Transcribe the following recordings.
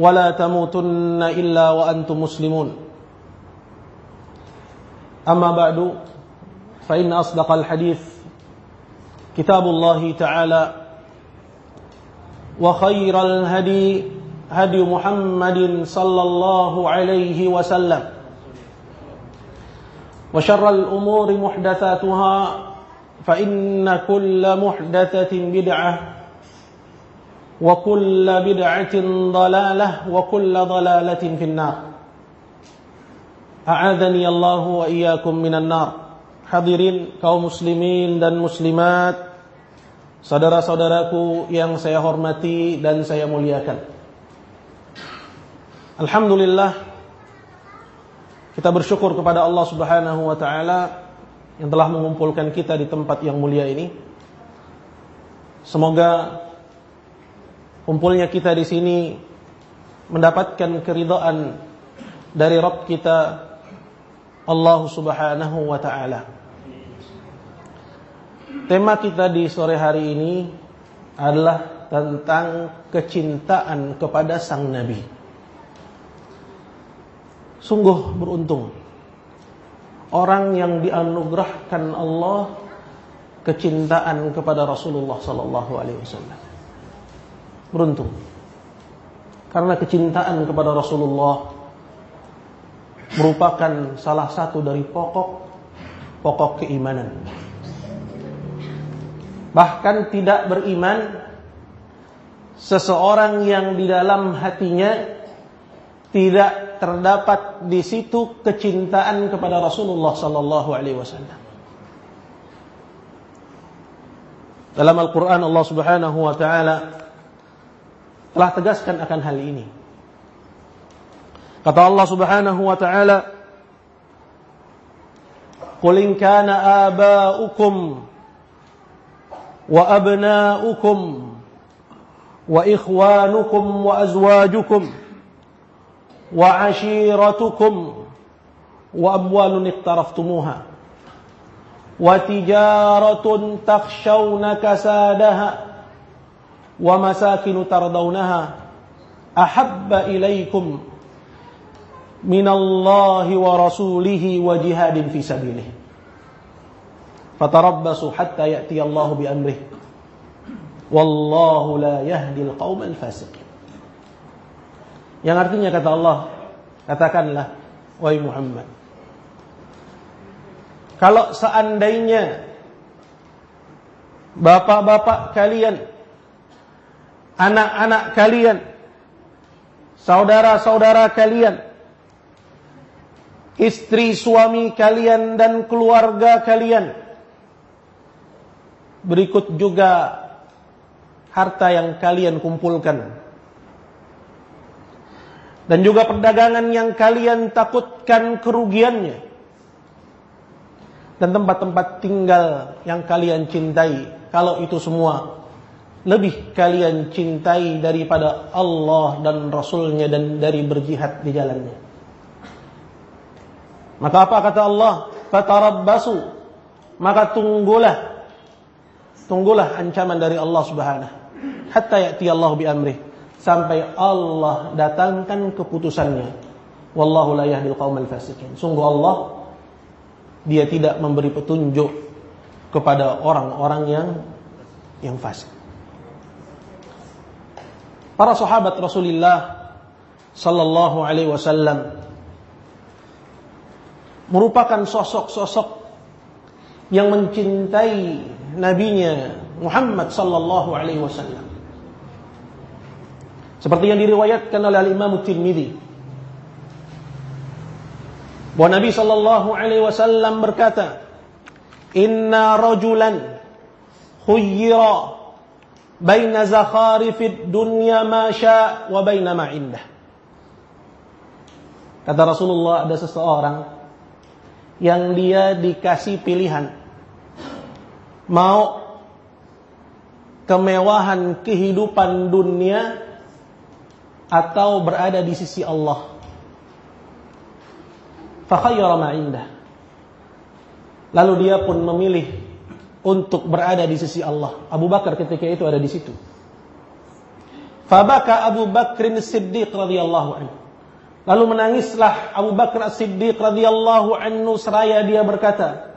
ولا تموتن إلا وأنتم مسلمون. أما بعد فإن أصدق الحديث كتاب الله تعالى وخير الهدي هدي محمد صلى الله عليه وسلم وشر الأمور محدثاتها فإن كل محدثة بدعة وكل بدعة ضلالة وكل ضلالة في النار أعاذني الله وإياكم من النار Hadirin kaum muslimin dan muslimat Saudara-saudaraku yang saya hormati dan saya muliakan Alhamdulillah Kita bersyukur kepada Allah subhanahu wa ta'ala Yang telah mengumpulkan kita di tempat yang mulia ini Semoga kumpulnya kita di sini mendapatkan keridhaan dari Rabb kita Allah Subhanahu wa taala. Tema kita di sore hari ini adalah tentang kecintaan kepada sang nabi. Sungguh beruntung orang yang dianugerahkan Allah kecintaan kepada Rasulullah sallallahu alaihi wasallam beruntung. Karena kecintaan kepada Rasulullah merupakan salah satu dari pokok pokok keimanan. Bahkan tidak beriman seseorang yang di dalam hatinya tidak terdapat di situ kecintaan kepada Rasulullah sallallahu alaihi wasallam. Dalam Al-Qur'an Allah Subhanahu wa taala telah tegaskan akan hal ini. Kata Allah Subhanahu wa taala, "Qul in kana aba'ukum wa abna'ukum wa ikhwanukum wa azwajukum wa 'ashiratukum wa amwalun iqtaraftumuha wa tijaratun takhshawna kasadaha" ومساكن ترضونها أحب إليكم من الله ورسوله وجهاد في سبيله فتربصوا حتى يأتي الله بأمره والله لا يهدي القوم الفاسقين yang artinya kata Allah katakanlah wahai Muhammad kalau seandainya bapak-bapak kalian anak-anak kalian, saudara-saudara kalian, istri suami kalian dan keluarga kalian. Berikut juga harta yang kalian kumpulkan. Dan juga perdagangan yang kalian takutkan kerugiannya. Dan tempat-tempat tinggal yang kalian cintai. Kalau itu semua lebih kalian cintai daripada Allah dan Rasulnya dan dari berjihad di jalannya. Maka apa kata Allah? Fatarabbasu. Maka tunggulah. Tunggulah ancaman dari Allah subhanahu. Hatta ya'ti Allah bi amrih. Sampai Allah datangkan keputusannya. Wallahu la yahdil qaumal fasikin. Sungguh Allah dia tidak memberi petunjuk kepada orang-orang yang yang fasik. Para sahabat Rasulullah sallallahu alaihi wasallam merupakan sosok-sosok yang mencintai nabinya Muhammad sallallahu alaihi wasallam. Seperti yang diriwayatkan oleh Imam Tirmizi. Bahwa Nabi sallallahu alaihi wasallam berkata, "Inna rajulan khuyyira baina zakharifid dunya ma sya' wa baina ma indah." Kata Rasulullah ada seseorang yang dia dikasih pilihan mau kemewahan kehidupan dunia atau berada di sisi Allah. Fakhayyara ma indah. Lalu dia pun memilih untuk berada di sisi Allah. Abu Bakar ketika itu ada di situ. Fabaka Abu Bakrin Siddiq radhiyallahu anhu. Lalu menangislah Abu Bakar As-Siddiq radhiyallahu anhu seraya dia berkata,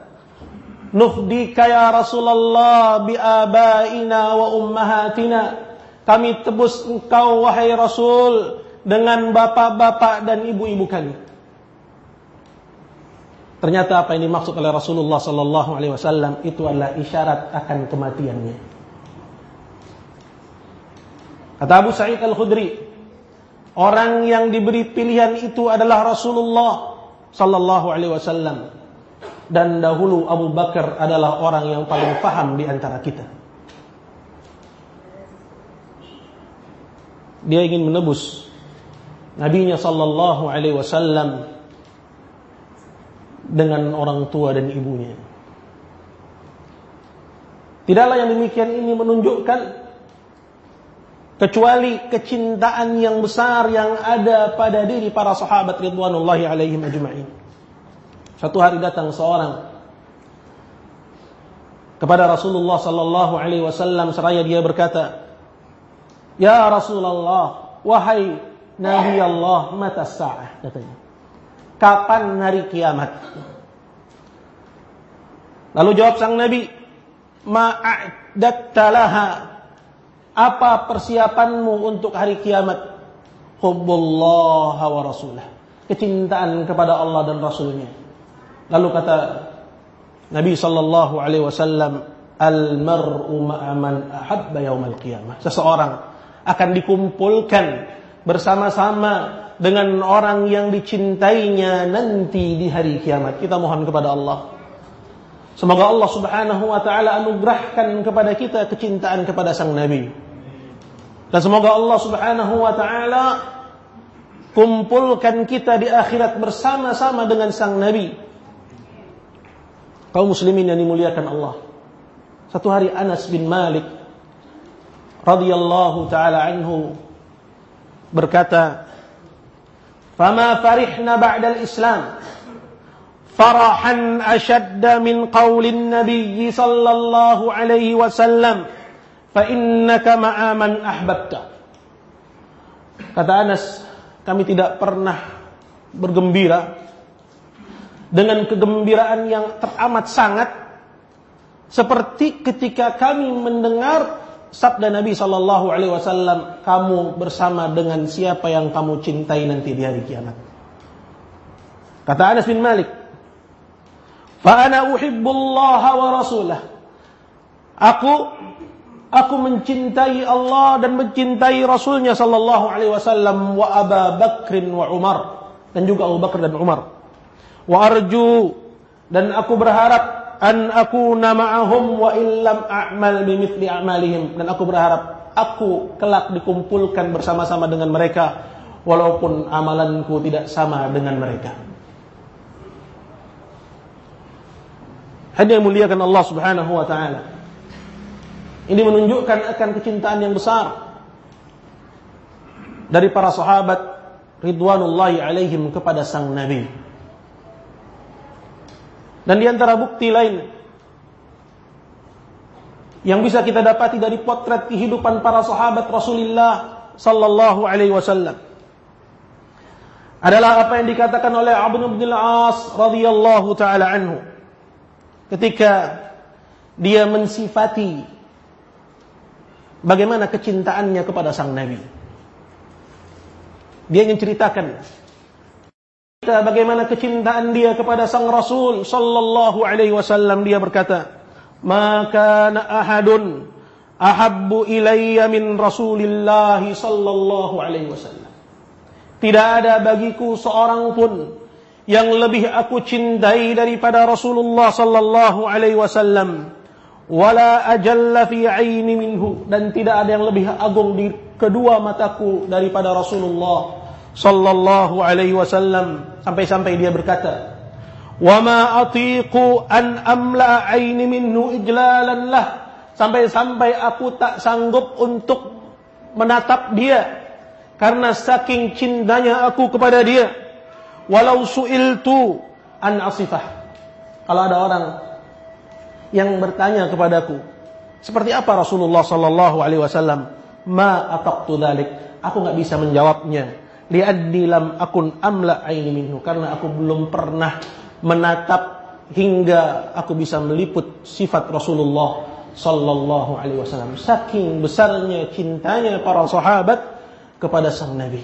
"Nufdika ya Rasulullah bi abaina wa ummahatina." Kami tebus engkau wahai Rasul dengan bapak-bapak dan ibu-ibu kami. Ternyata apa yang dimaksud oleh Rasulullah sallallahu alaihi wasallam itu adalah isyarat akan kematiannya. Kata Abu Sa'id Al-Khudri, orang yang diberi pilihan itu adalah Rasulullah sallallahu alaihi wasallam. Dan dahulu Abu Bakar adalah orang yang paling paham di antara kita. dia ingin menebus nabinya sallallahu alaihi wasallam dengan orang tua dan ibunya. Tidaklah yang demikian ini menunjukkan kecuali kecintaan yang besar yang ada pada diri para sahabat ridwanullahi alaihim ajma'in. Satu hari datang seorang kepada Rasulullah sallallahu alaihi wasallam seraya dia berkata, Ya Rasulullah, wahai Nabi Allah, mata sa'ah katanya. Kapan hari kiamat? Lalu jawab sang Nabi, ma'adattalaha. Apa persiapanmu untuk hari kiamat? Hubbullah wa rasulah. Kecintaan kepada Allah dan Rasulnya. Lalu kata Nabi sallallahu alaihi wasallam, al-mar'u ma'aman ahabba yaumal qiyamah. Seseorang akan dikumpulkan bersama-sama dengan orang yang dicintainya nanti di hari kiamat. Kita mohon kepada Allah. Semoga Allah Subhanahu wa taala anugerahkan kepada kita kecintaan kepada sang nabi. Dan semoga Allah Subhanahu wa taala kumpulkan kita di akhirat bersama-sama dengan sang nabi. Kaum muslimin yang dimuliakan Allah. Satu hari Anas bin Malik radhiyallahu taala anhu berkata, "Fama farihna ba'da al-Islam farahan ashadda min qaulin Nabi sallallahu alaihi wasallam fa innaka ma'a man ahbabta." Kata Anas, kami tidak pernah bergembira dengan kegembiraan yang teramat sangat seperti ketika kami mendengar sabda Nabi Shallallahu Alaihi Wasallam, kamu bersama dengan siapa yang kamu cintai nanti di hari kiamat. Kata Anas bin Malik, "Fa'ana uhibbullah wa rasulah." Aku aku mencintai Allah dan mencintai Rasulnya Shallallahu Alaihi Wasallam wa Abu Bakrin wa Umar dan juga Abu Bakar dan Umar. Wa arju dan aku berharap an aku ma'ahum wa illam a'mal bimithli a'malihim dan aku berharap aku kelak dikumpulkan bersama-sama dengan mereka walaupun amalanku tidak sama dengan mereka. Hadiah muliakan Allah Subhanahu wa taala. Ini menunjukkan akan kecintaan yang besar dari para sahabat ridwanullahi alaihim kepada sang nabi. Dan di antara bukti lain yang bisa kita dapati dari potret kehidupan para sahabat Rasulullah sallallahu alaihi wasallam adalah apa yang dikatakan oleh Abu bin Al-As radhiyallahu taala anhu ketika dia mensifati bagaimana kecintaannya kepada sang nabi. Dia ingin ceritakan bagaimana kecintaan dia kepada sang Rasul sallallahu alaihi wasallam. Dia berkata maka ahadun ahabbu ilayya min Rasulillah sallallahu alaihi wasallam. Tidak ada bagiku seorang pun yang lebih aku cintai daripada Rasulullah sallallahu alaihi wasallam. Wala ajalla fi aini minhu. Dan tidak ada yang lebih agung di kedua mataku daripada Rasulullah sallallahu alaihi wasallam sampai-sampai dia berkata wa ma atiqu an amla aini minhu ijlalan lah sampai-sampai aku tak sanggup untuk menatap dia karena saking cintanya aku kepada dia walau su'iltu an asifah. Kalau ada orang yang bertanya kepadaku, seperti apa Rasulullah sallallahu alaihi wasallam? Ma ataqtu dzalik. Aku nggak bisa menjawabnya. Li'addi lam akun amla aini minhu karena aku belum pernah menatap hingga aku bisa meliput sifat Rasulullah sallallahu alaihi wasallam. Saking besarnya cintanya para sahabat kepada sang Nabi.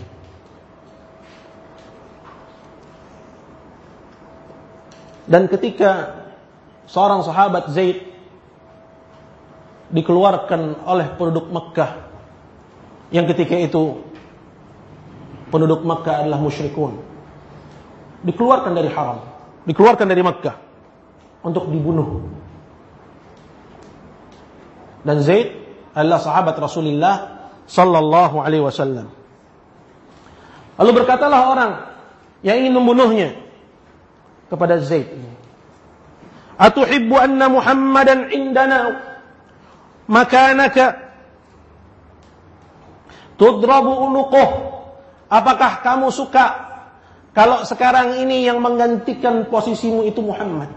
Dan ketika seorang sahabat Zaid dikeluarkan oleh penduduk Mekah yang ketika itu penduduk Mekah adalah musyrikun. Dikeluarkan dari haram. Dikeluarkan dari Mekah untuk dibunuh. Dan Zaid adalah sahabat Rasulullah sallallahu alaihi wasallam. Lalu berkatalah orang yang ingin membunuhnya kepada Zaid ini. Atuhibbu anna Muhammadan indana? Makanaka? Tudrabu unuquh. Apakah kamu suka kalau sekarang ini yang menggantikan posisimu itu Muhammad?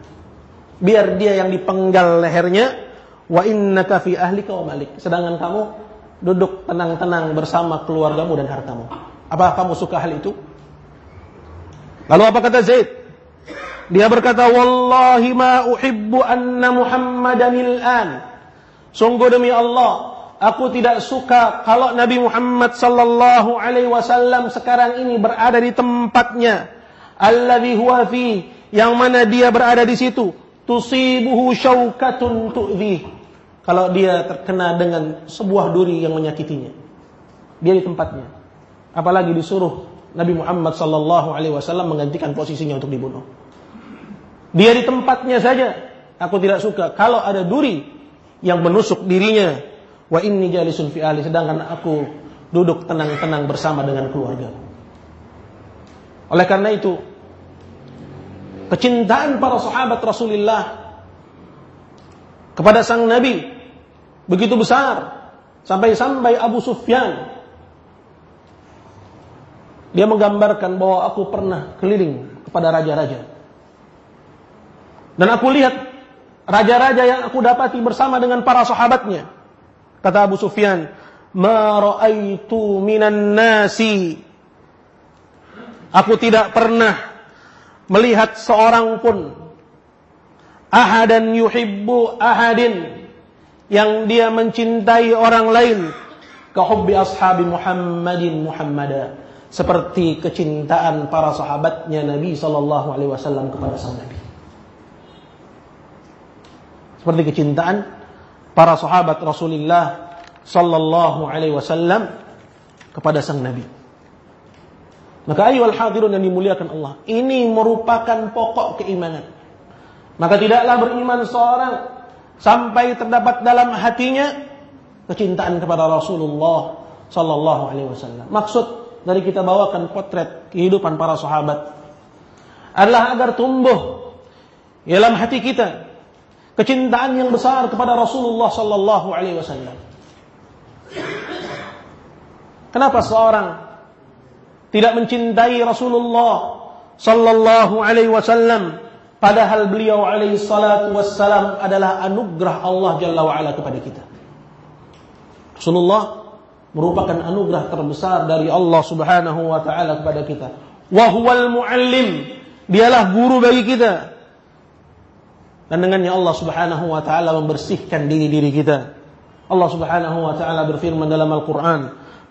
Biar dia yang dipenggal lehernya wa innaka fi ahlika wa malik. Sedangkan kamu duduk tenang-tenang bersama keluargamu dan hartamu. Apakah kamu suka hal itu? Lalu apa kata Zaid? Dia berkata, Wallahi ma uhibbu anna Muhammadanil an. Sungguh demi Allah, aku tidak suka kalau Nabi Muhammad sallallahu alaihi wasallam sekarang ini berada di tempatnya. Alladhi huwa fi, yang mana dia berada di situ. Tusibuhu syaukatun tu'dhi. Kalau dia terkena dengan sebuah duri yang menyakitinya. Dia di tempatnya. Apalagi disuruh Nabi Muhammad sallallahu alaihi wasallam menggantikan posisinya untuk dibunuh. Dia di tempatnya saja. Aku tidak suka kalau ada duri yang menusuk dirinya. Wa inni jalisun fi ahli sedangkan aku duduk tenang-tenang bersama dengan keluarga. Oleh karena itu, kecintaan para sahabat Rasulullah kepada sang Nabi begitu besar sampai-sampai Abu Sufyan dia menggambarkan bahwa aku pernah keliling kepada raja-raja dan aku lihat raja-raja yang aku dapati bersama dengan para sahabatnya. Kata Abu Sufyan, "Ma ra'aitu minan nasi." Aku tidak pernah melihat seorang pun ahadan yuhibbu ahadin yang dia mencintai orang lain kahubbi ashabi Muhammadin Muhammada seperti kecintaan para sahabatnya Nabi sallallahu alaihi wasallam kepada sang Nabi seperti kecintaan para sahabat Rasulullah sallallahu alaihi wasallam kepada sang nabi. Maka ayo al-hadirun yang dimuliakan Allah, ini merupakan pokok keimanan. Maka tidaklah beriman seorang sampai terdapat dalam hatinya kecintaan kepada Rasulullah sallallahu alaihi wasallam. Maksud dari kita bawakan potret kehidupan para sahabat adalah agar tumbuh dalam hati kita kecintaan yang besar kepada Rasulullah sallallahu alaihi wasallam. Kenapa seorang tidak mencintai Rasulullah sallallahu alaihi wasallam padahal beliau alaihi salatu wassalam adalah anugerah Allah jalla wa ala kepada kita. Rasulullah merupakan anugerah terbesar dari Allah Subhanahu wa taala kepada kita. Wa huwal muallim, dialah guru bagi kita. Dan dengannya Allah Subhanahu wa taala membersihkan diri-diri kita. Allah Subhanahu wa taala berfirman dalam Al-Qur'an,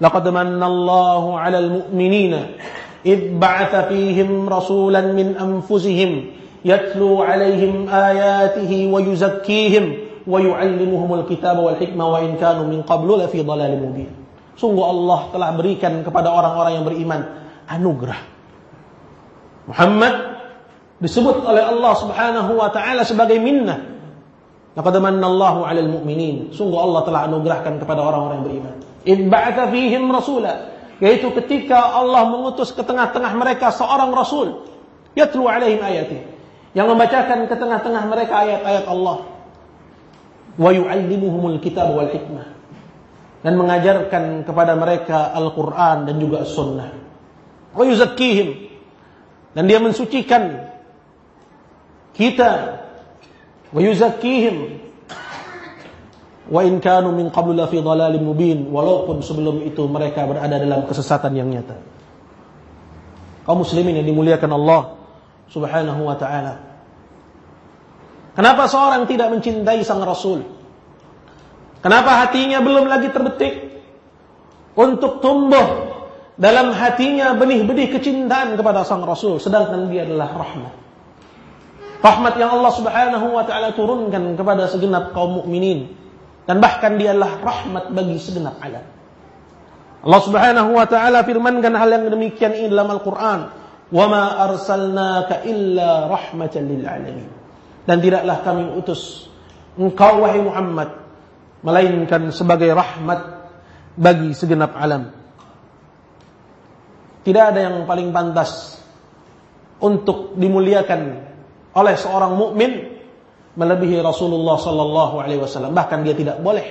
manna Allahu 'alal mu'minina id ba'atha fihim rasulan min anfusihim yatlu 'alaihim ayatihi wa yuzakkihim wa yu'allimuhumul kitaba wal hikmah wa in kanu min qablu. Sungguh Allah telah berikan kepada orang-orang yang beriman anugerah. Muhammad disebut oleh Allah Subhanahu wa taala sebagai minnah. Laqad manna Allahu 'alal mu'minin. Sungguh Allah telah anugerahkan kepada orang-orang yang beriman. In ba'atha fihim rasula, yaitu ketika Allah mengutus ke tengah-tengah mereka seorang rasul, yatlu alaihim ayati, yang membacakan ke tengah-tengah mereka ayat-ayat Allah. Wa yu'allimuhumul kitab wal hikmah. Dan mengajarkan kepada mereka Al-Quran dan juga Sunnah. Wa yuzakkihim. Dan dia mensucikan kita. Wa yuzakkihim Wa in kanu min qablu la fi dhalalin mubin, walaupun sebelum itu mereka berada dalam kesesatan yang nyata. Kaum muslimin yang dimuliakan Allah Subhanahu wa taala. Kenapa seorang tidak mencintai sang rasul? Kenapa hatinya belum lagi terbetik untuk tumbuh dalam hatinya benih-benih kecintaan kepada sang rasul sedangkan dia adalah rahmat. Rahmat yang Allah Subhanahu wa taala turunkan kepada segenap kaum mukminin dan bahkan dia adalah rahmat bagi segenap alam. Allah Subhanahu wa taala firmankan hal yang demikian ini dalam Al-Qur'an, "Wa ma arsalnaka illa rahmatan lil alamin." Dan tidaklah kami utus engkau wahai Muhammad melainkan sebagai rahmat bagi segenap alam. Tidak ada yang paling pantas untuk dimuliakan oleh seorang mukmin melebihi Rasulullah sallallahu alaihi wasallam. Bahkan dia tidak boleh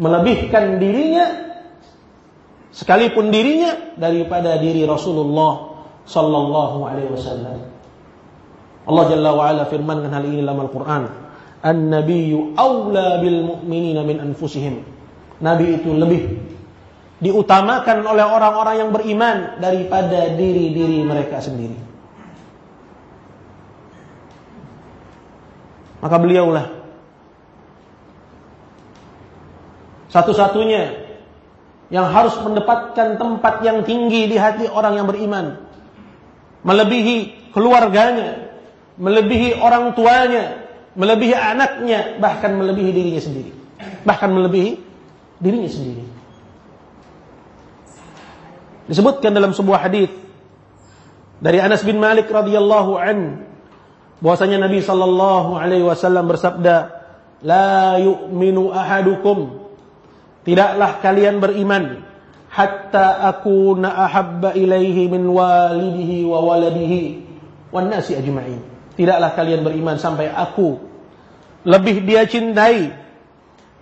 melebihkan dirinya sekalipun dirinya daripada diri Rasulullah sallallahu alaihi wasallam. Allah Jalla wa ala firmankan hal ini dalam Al-Qur'an. An-nabiyyu aula bil mu'minina min anfusihim. Nabi itu lebih diutamakan oleh orang-orang yang beriman daripada diri-diri mereka sendiri. Maka beliaulah satu-satunya yang harus mendapatkan tempat yang tinggi di hati orang yang beriman. Melebihi keluarganya, melebihi orang tuanya, melebihi anaknya, bahkan melebihi dirinya sendiri. Bahkan melebihi dirinya sendiri. Disebutkan dalam sebuah hadis dari Anas bin Malik radhiyallahu an bahwasanya Nabi sallallahu alaihi wasallam bersabda, "La yu'minu ahadukum" Tidaklah kalian beriman hatta akuna ahabba ilaihi min walidihi wa waladihi wan nasi ajma'in. Tidaklah kalian beriman sampai aku lebih dia cintai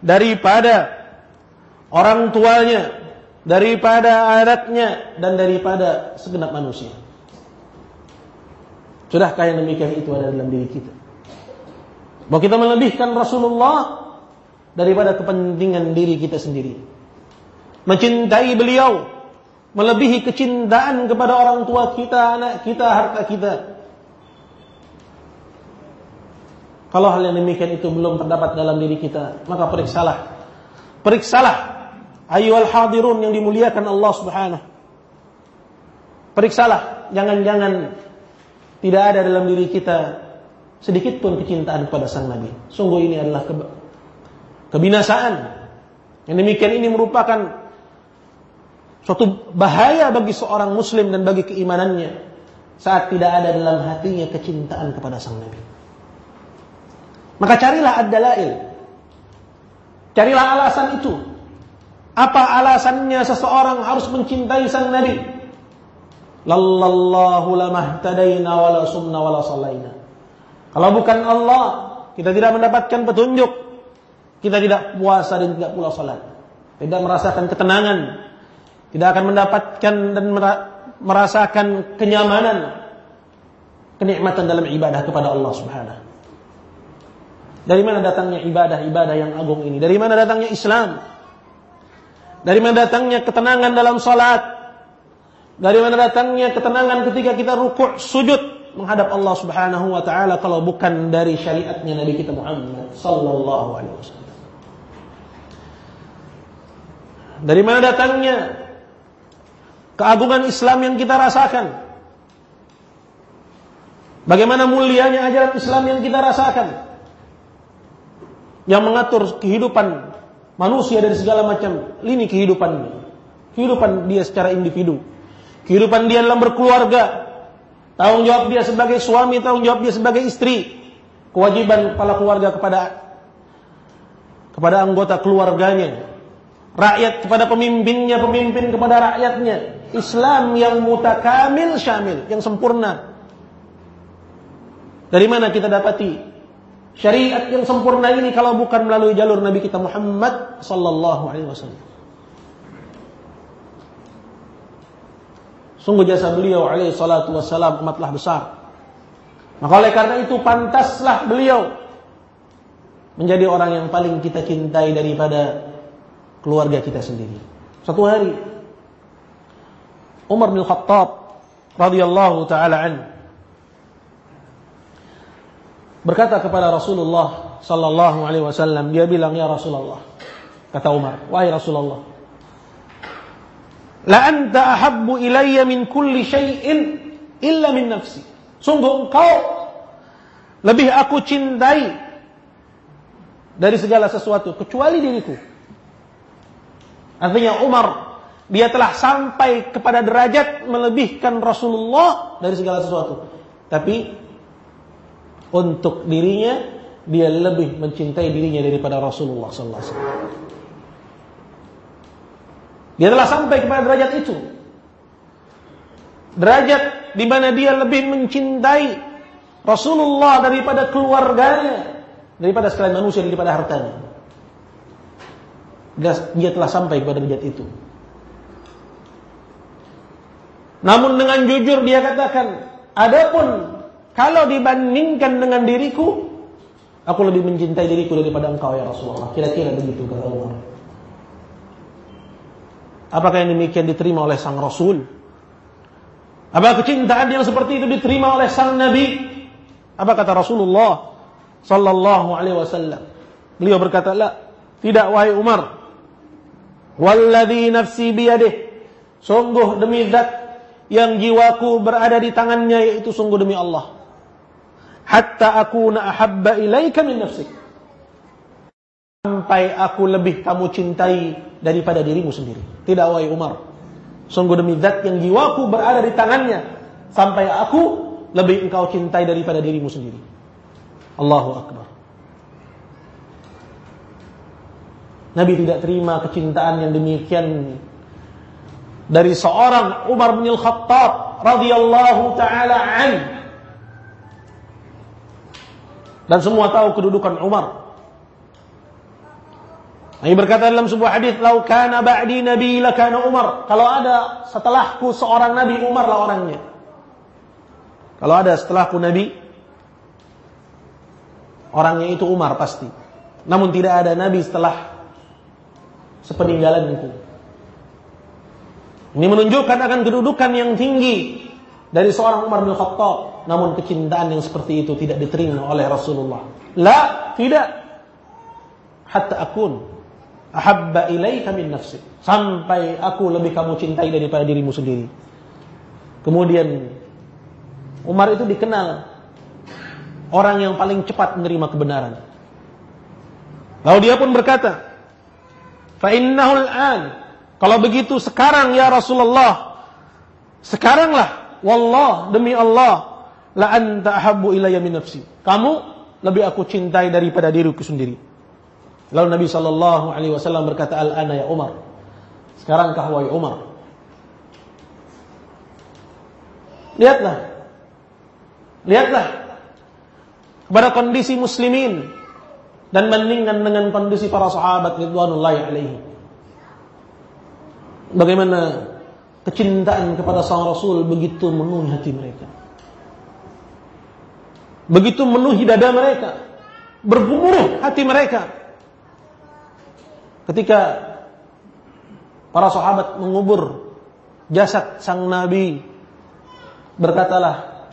daripada orang tuanya, daripada anaknya dan daripada segenap manusia. Sudahkah yang demikian itu ada dalam diri kita? Bahwa kita melebihkan Rasulullah daripada kepentingan diri kita sendiri. Mencintai beliau melebihi kecintaan kepada orang tua kita, anak kita, harta kita. Kalau hal yang demikian itu belum terdapat dalam diri kita, maka periksalah. Periksalah ayyuhal hadirun yang dimuliakan Allah Subhanahu. Periksalah, jangan-jangan tidak ada dalam diri kita sedikit pun kecintaan kepada sang Nabi. Sungguh ini adalah ke kebinasaan. Yang demikian ini merupakan suatu bahaya bagi seorang muslim dan bagi keimanannya saat tidak ada dalam hatinya kecintaan kepada sang Nabi. Maka carilah ad-dalail. Carilah alasan itu. Apa alasannya seseorang harus mencintai sang Nabi? Lallahu lamahtadaina sumna. Kalau bukan Allah, kita tidak mendapatkan petunjuk. Kita tidak puasa dan tidak pula salat. Tidak merasakan ketenangan. Tidak akan mendapatkan dan merasakan kenyamanan. Kenikmatan dalam ibadah kepada Allah subhanahu. Dari mana datangnya ibadah-ibadah yang agung ini? Dari mana datangnya Islam? Dari mana datangnya ketenangan dalam salat? Dari mana datangnya ketenangan ketika kita rukuk sujud menghadap Allah Subhanahu wa taala kalau bukan dari syariatnya Nabi kita Muhammad sallallahu alaihi wasallam. Dari mana datangnya keagungan Islam yang kita rasakan. Bagaimana mulianya ajaran Islam yang kita rasakan. Yang mengatur kehidupan manusia dari segala macam lini kehidupannya. Kehidupan dia secara individu. Kehidupan dia dalam berkeluarga. Tanggung jawab dia sebagai suami, tanggung jawab dia sebagai istri. Kewajiban kepala keluarga kepada kepada anggota keluarganya. Rakyat kepada pemimpinnya, pemimpin kepada rakyatnya. Islam yang mutakamil syamil, yang sempurna. Dari mana kita dapati syariat yang sempurna ini kalau bukan melalui jalur Nabi kita Muhammad sallallahu alaihi wasallam. Sungguh jasa beliau alaihi salatu wassalam amatlah besar. Maka oleh karena itu pantaslah beliau menjadi orang yang paling kita cintai daripada keluarga kita sendiri. Satu hari Umar bin Khattab radhiyallahu taala an berkata kepada Rasulullah sallallahu alaihi wasallam dia bilang ya Rasulullah kata Umar wahai Rasulullah La anta ahabbu ilayya min kulli syai'in illa min nafsi. Sungguh engkau lebih aku cintai dari segala sesuatu kecuali diriku. Artinya Umar dia telah sampai kepada derajat melebihkan Rasulullah dari segala sesuatu. Tapi untuk dirinya dia lebih mencintai dirinya daripada Rasulullah sallallahu alaihi wasallam. Dia telah sampai kepada derajat itu. Derajat di mana dia lebih mencintai Rasulullah daripada keluarganya, daripada sekalian manusia, daripada hartanya. Dia, telah sampai kepada derajat itu. Namun dengan jujur dia katakan, adapun kalau dibandingkan dengan diriku, aku lebih mencintai diriku daripada engkau ya Rasulullah. Kira-kira begitu kata Umar. Apakah yang demikian diterima oleh sang Rasul? Apakah kecintaan yang seperti itu diterima oleh sang Nabi? Apa kata Rasulullah sallallahu alaihi wasallam? Beliau berkata, "La, tidak wahai Umar. Walladhi nafsi biyadih. Sungguh demi zat yang jiwaku berada di tangannya yaitu sungguh demi Allah. Hatta aku ahabba ilaika min nafsik. Sampai aku lebih kamu cintai daripada dirimu sendiri. Tidak wahai Umar. Sungguh demi zat yang jiwaku berada di tangannya. Sampai aku lebih engkau cintai daripada dirimu sendiri. Allahu Akbar. Nabi tidak terima kecintaan yang demikian dari seorang Umar bin Al-Khattab radhiyallahu taala an. Dan semua tahu kedudukan Umar Nabi berkata dalam sebuah hadis, "Lau kana ba'di nabi lakana Umar." Kalau ada setelahku seorang nabi, Umar lah orangnya. Kalau ada setelahku nabi, orangnya itu Umar pasti. Namun tidak ada nabi setelah sepeninggalanku. Ini menunjukkan akan kedudukan yang tinggi dari seorang Umar bin Khattab. Namun kecintaan yang seperti itu tidak diterima oleh Rasulullah. La, tidak. Hatta akun ahabba ilaika min nafsi. Sampai aku lebih kamu cintai daripada dirimu sendiri. Kemudian Umar itu dikenal orang yang paling cepat menerima kebenaran. Lalu dia pun berkata fa innahul an. Kalau begitu sekarang ya Rasulullah sekaranglah wallah demi Allah la anta ahabbu ilayya min nafsi. Kamu lebih aku cintai daripada diriku sendiri Lalu Nabi Shallallahu Alaihi Wasallam berkata, Al ana ya Umar. Sekarang kahwai Umar. Lihatlah, lihatlah kepada kondisi muslimin dan bandingkan dengan kondisi para sahabat ridwanullahi alaihi. Bagaimana kecintaan kepada sang Rasul begitu menuhi hati mereka. Begitu menuhi dada mereka. Bergumuruh hati mereka Ketika para sahabat mengubur jasad sang nabi, berkatalah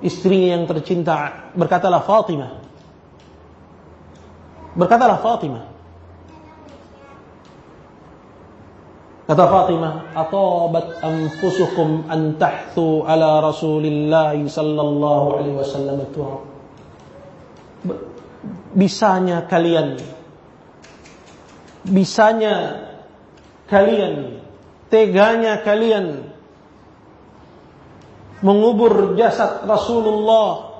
istrinya yang tercinta, berkatalah Fatimah. Berkatalah Fatimah. Kata Fatimah, "Atabat anfusukum an tahthu ala Rasulillah sallallahu alaihi wasallam Bisanya kalian bisanya kalian teganya kalian mengubur jasad Rasulullah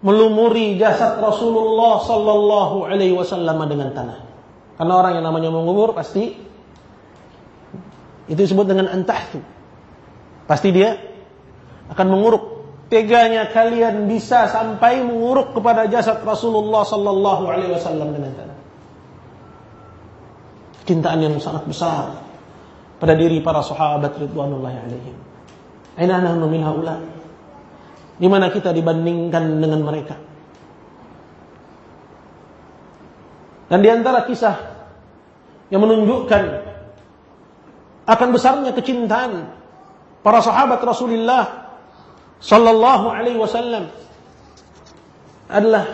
melumuri jasad Rasulullah sallallahu alaihi wasallam dengan tanah. Karena orang yang namanya mengubur pasti itu disebut dengan antahtu. Pasti dia akan menguruk. Teganya kalian bisa sampai menguruk kepada jasad Rasulullah sallallahu alaihi wasallam dengan tanah. Cintaan yang sangat besar pada diri para sahabat ridwanullahi alaihim. Aina nahnu min haula? Di mana kita dibandingkan dengan mereka? Dan di antara kisah yang menunjukkan akan besarnya kecintaan para sahabat Rasulullah sallallahu alaihi wasallam adalah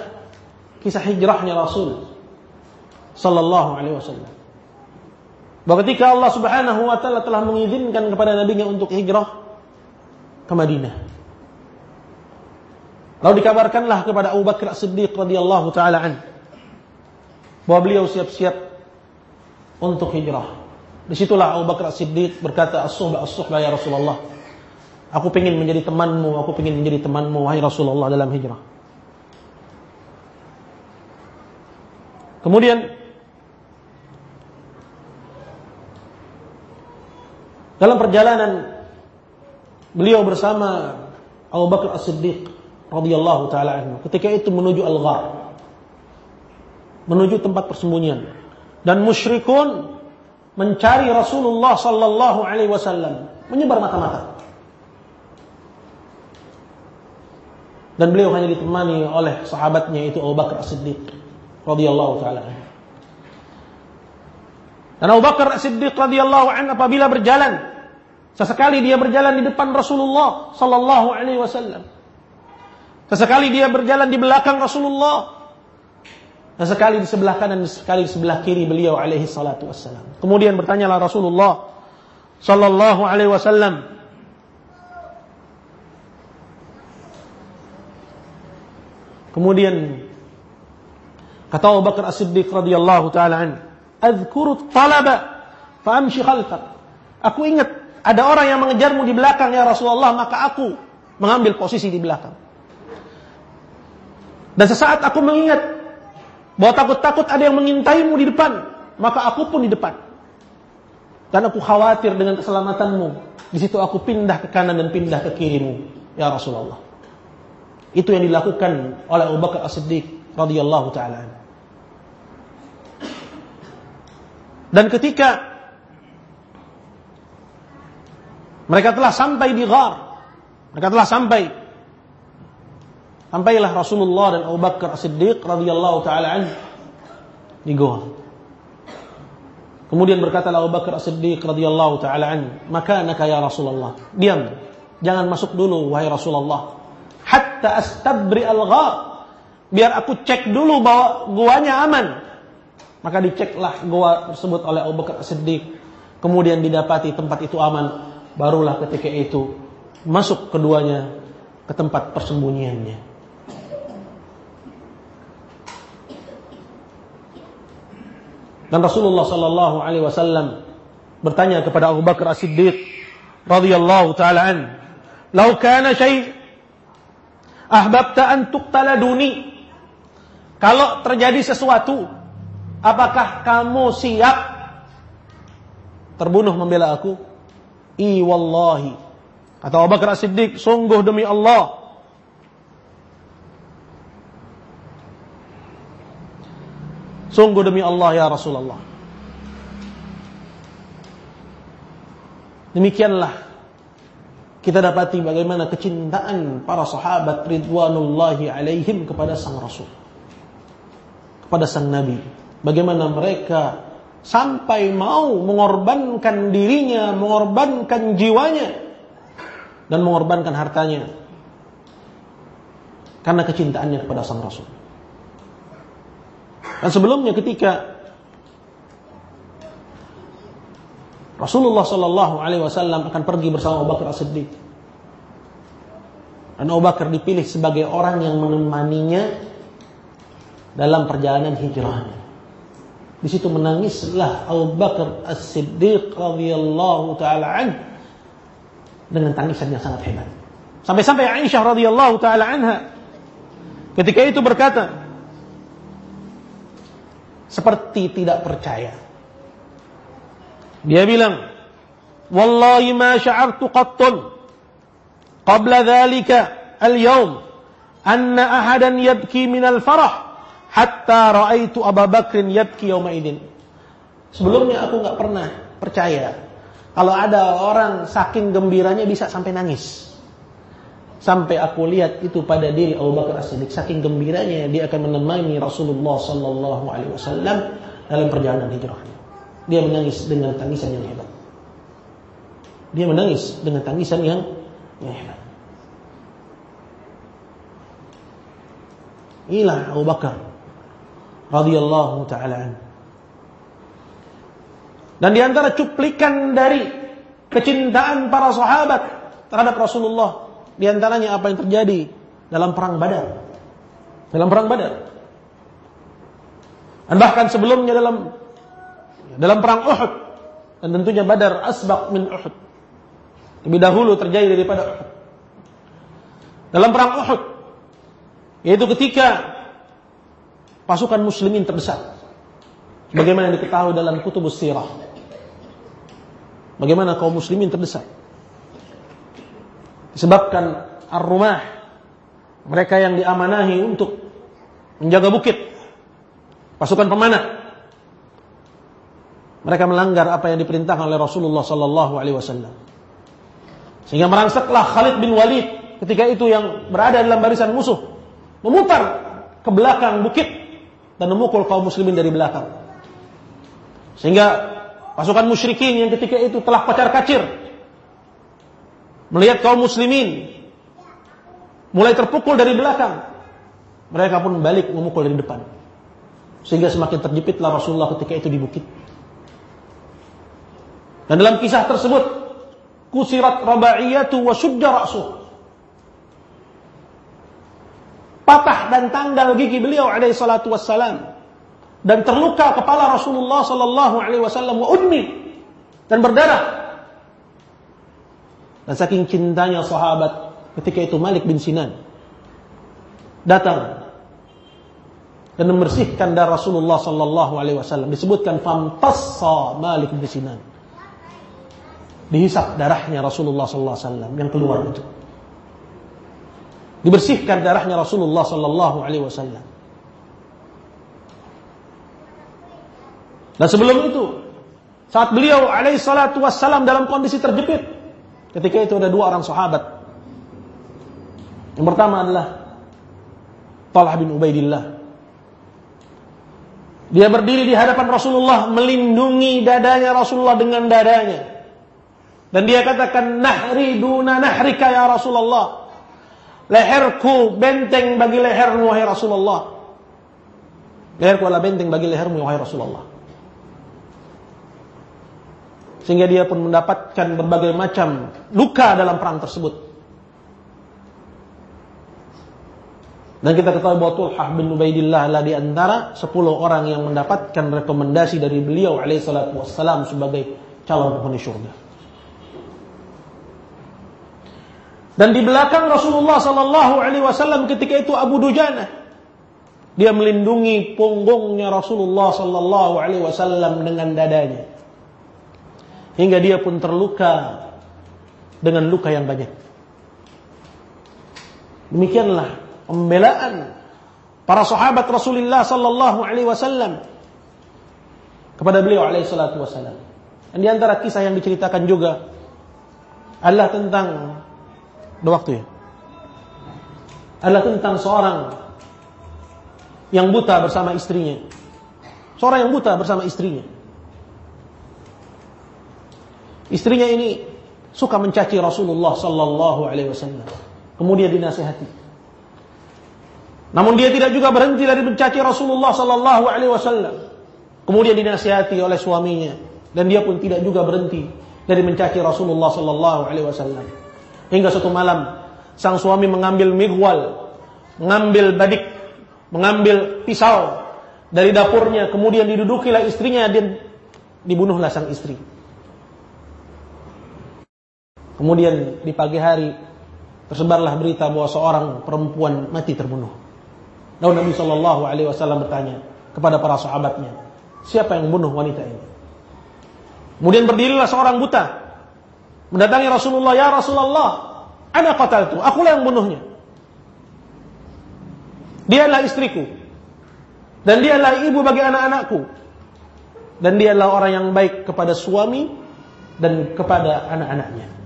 kisah hijrahnya Rasul sallallahu alaihi wasallam. Bahwa ketika Allah Subhanahu wa taala telah mengizinkan kepada nabinya untuk hijrah ke Madinah. Lalu dikabarkanlah kepada Abu Bakar Siddiq radhiyallahu taala an bahwa beliau siap-siap untuk hijrah. Di situlah Abu Bakar Siddiq berkata, As-suhbah, as-suhbah ya Rasulullah. Aku ingin menjadi temanmu, aku ingin menjadi temanmu, wahai Rasulullah dalam hijrah. Kemudian, dalam perjalanan beliau bersama Abu Bakar As-Siddiq radhiyallahu taala anhu ketika itu menuju Al-Ghar menuju tempat persembunyian dan musyrikun mencari Rasulullah sallallahu alaihi wasallam, menyebar mata-mata. Dan beliau hanya ditemani oleh sahabatnya itu Abu Bakar As-Siddiq radhiyallahu taala Dan Abu Bakar As-Siddiq radhiyallahu anhu apabila berjalan, sesekali dia berjalan di depan Rasulullah sallallahu alaihi wasallam. Sesekali dia berjalan di belakang Rasulullah dan sekali di sebelah kanan sekali di sebelah kiri beliau alaihi salatu wassalam. Kemudian bertanyalah Rasulullah sallallahu alaihi wasallam Kemudian kata Abu Bakar As-Siddiq radhiyallahu taala an, "Adzkuru talaba fa amshi khalfak." Aku ingat ada orang yang mengejarmu di belakang ya Rasulullah, maka aku mengambil posisi di belakang. Dan sesaat aku mengingat bahwa takut-takut ada yang mengintaimu di depan, maka aku pun di depan. Karena aku khawatir dengan keselamatanmu. Di situ aku pindah ke kanan dan pindah ke kirimu, ya Rasulullah. Itu yang dilakukan oleh Abu Bakar As-Siddiq radhiyallahu taala. Dan ketika mereka telah sampai di ghar, mereka telah sampai Sampailah Rasulullah dan Abu Bakar As-Siddiq radhiyallahu taala an di goa. Kemudian berkata Abu Bakar As-Siddiq radhiyallahu taala an, "Makanaka ya Rasulullah." Diam. Jangan masuk dulu wahai Rasulullah. Hatta astabri al-ghar. Biar aku cek dulu bahwa guanya aman. Maka diceklah gua tersebut oleh Abu Bakar As-Siddiq. Kemudian didapati tempat itu aman. Barulah ketika itu masuk keduanya ke tempat persembunyiannya. Dan Rasulullah sallallahu alaihi wasallam bertanya kepada Abu Bakar As-Siddiq radhiyallahu taala an, "Lau kana syai' ahbabta an tuqtala duni?" Kalau terjadi sesuatu, apakah kamu siap terbunuh membela aku? I wallahi. Kata Abu Bakar As-Siddiq, sungguh demi Allah, Sungguh demi Allah ya Rasulullah. Demikianlah kita dapati bagaimana kecintaan para sahabat ridwanullahi alaihim kepada sang Rasul. Kepada sang Nabi. Bagaimana mereka sampai mau mengorbankan dirinya, mengorbankan jiwanya dan mengorbankan hartanya karena kecintaannya kepada sang Rasul. Dan sebelumnya ketika Rasulullah Shallallahu Alaihi Wasallam akan pergi bersama Abu Bakar As-Siddiq. Dan Abu Bakar dipilih sebagai orang yang menemaninya dalam perjalanan hijrahnya. Di situ menangislah Abu Bakar As-Siddiq radhiyallahu taala an dengan tangisan yang sangat hebat. Sampai-sampai Aisyah radhiyallahu taala anha ketika itu berkata seperti tidak percaya dia bilang, "Wallahi ma sya'artu qattun qabla dhalika al-yawm anna ahadan yabki min al-farah hatta ra'aitu Abu Bakrin yabki yawma idin." Sebelumnya aku nggak pernah percaya kalau ada orang saking gembiranya bisa sampai nangis. Sampai aku lihat itu pada diri Abu Bakar As-Siddiq saking gembiranya dia akan menemani Rasulullah sallallahu alaihi wasallam dalam perjalanan hijrahnya. Dia menangis dengan tangisan yang hebat. Dia menangis dengan tangisan yang hebat. Inilah Abu Bakar radhiyallahu taala Dan di antara cuplikan dari kecintaan para sahabat terhadap Rasulullah, di antaranya apa yang terjadi dalam perang Badar. Dalam perang Badar. Dan bahkan sebelumnya dalam dalam perang Uhud dan tentunya Badar asbaq min Uhud. Lebih dahulu terjadi daripada Uhud. Dalam perang Uhud yaitu ketika pasukan muslimin terdesak. Bagaimana diketahui dalam kutubus sirah. Bagaimana kaum muslimin terdesak. Disebabkan ar-rumah mereka yang diamanahi untuk menjaga bukit pasukan pemanah mereka melanggar apa yang diperintahkan oleh Rasulullah sallallahu alaihi wasallam. Sehingga merangsaklah Khalid bin Walid ketika itu yang berada dalam barisan musuh memutar ke belakang bukit dan memukul kaum muslimin dari belakang. Sehingga pasukan musyrikin yang ketika itu telah pacar kacir melihat kaum muslimin mulai terpukul dari belakang, mereka pun balik memukul dari depan. Sehingga semakin terjepitlah Rasulullah ketika itu di bukit. Dan dalam kisah tersebut kusirat rabaiyatu wa sudda ra'suh. Patah dan tanggal gigi beliau alaihi salatu wassalam dan terluka kepala Rasulullah sallallahu alaihi wasallam wa udmi dan berdarah. Dan saking cintanya sahabat ketika itu Malik bin Sinan datang dan membersihkan darah Rasulullah sallallahu alaihi wasallam disebutkan famtassa Malik bin Sinan dihisap darahnya Rasulullah sallallahu alaihi wasallam yang keluar itu. Dibersihkan darahnya Rasulullah sallallahu alaihi wasallam. Dan sebelum itu, saat beliau alaihi salatu wassalam dalam kondisi terjepit, ketika itu ada dua orang sahabat. Yang pertama adalah Talha bin Ubaidillah. Dia berdiri di hadapan Rasulullah melindungi dadanya Rasulullah dengan dadanya. Dan dia katakan nahri duna nahrika ya Rasulullah. Leherku benteng bagi lehermu wahai Rasulullah. Leherku adalah benteng bagi lehermu wahai Rasulullah. Sehingga dia pun mendapatkan berbagai macam luka dalam perang tersebut. Dan kita ketahui bahwa Tulhah bin Ubaidillah adalah di antara 10 orang yang mendapatkan rekomendasi dari beliau alaihi wassalam sebagai calon penghuni syurga. Dan di belakang Rasulullah Sallallahu Alaihi Wasallam ketika itu Abu Dujana, dia melindungi punggungnya Rasulullah Sallallahu Alaihi Wasallam dengan dadanya, hingga dia pun terluka dengan luka yang banyak. Demikianlah pembelaan para sahabat Rasulullah Sallallahu Alaihi Wasallam kepada beliau Alaihi Salatu Wasallam. Dan di antara kisah yang diceritakan juga adalah tentang ada waktu ya? Adalah tentang seorang yang buta bersama istrinya. Seorang yang buta bersama istrinya. Istrinya ini suka mencaci Rasulullah sallallahu alaihi wasallam. Kemudian dinasihati. Namun dia tidak juga berhenti dari mencaci Rasulullah sallallahu alaihi wasallam. Kemudian dinasihati oleh suaminya, dan dia pun tidak juga berhenti dari mencaci Rasulullah sallallahu alaihi wasallam. Hingga suatu malam sang suami mengambil migwal, mengambil badik, mengambil pisau dari dapurnya, kemudian didudukilah istrinya dan dibunuhlah sang istri. Kemudian di pagi hari tersebarlah berita bahwa seorang perempuan mati terbunuh. Lalu Nabi Shallallahu Alaihi Wasallam bertanya kepada para sahabatnya, siapa yang membunuh wanita ini? Kemudian berdirilah seorang buta mendatangi Rasulullah, ya Rasulullah, ada kata itu, akulah yang bunuhnya. Dia adalah istriku dan dia adalah ibu bagi anak-anakku dan dia adalah orang yang baik kepada suami dan kepada anak-anaknya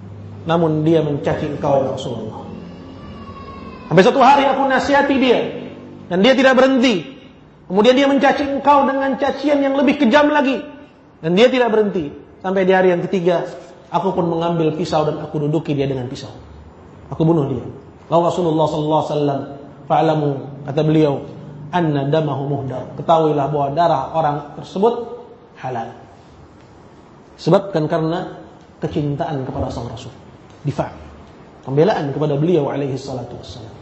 namun dia mencaci engkau ya Rasulullah. Sampai satu hari aku nasihati dia dan dia tidak berhenti. Kemudian dia mencaci engkau dengan cacian yang lebih kejam lagi dan dia tidak berhenti. Sampai di hari yang ketiga aku pun mengambil pisau dan aku duduki dia dengan pisau. Aku bunuh dia. Lalu Rasulullah sallallahu alaihi wasallam fa'lamu kata beliau anna damahu muhdar. Ketahuilah bahwa darah orang tersebut halal. Sebabkan karena kecintaan kepada sang Rasul difa pembelaan kepada beliau alaihi salatu wassalam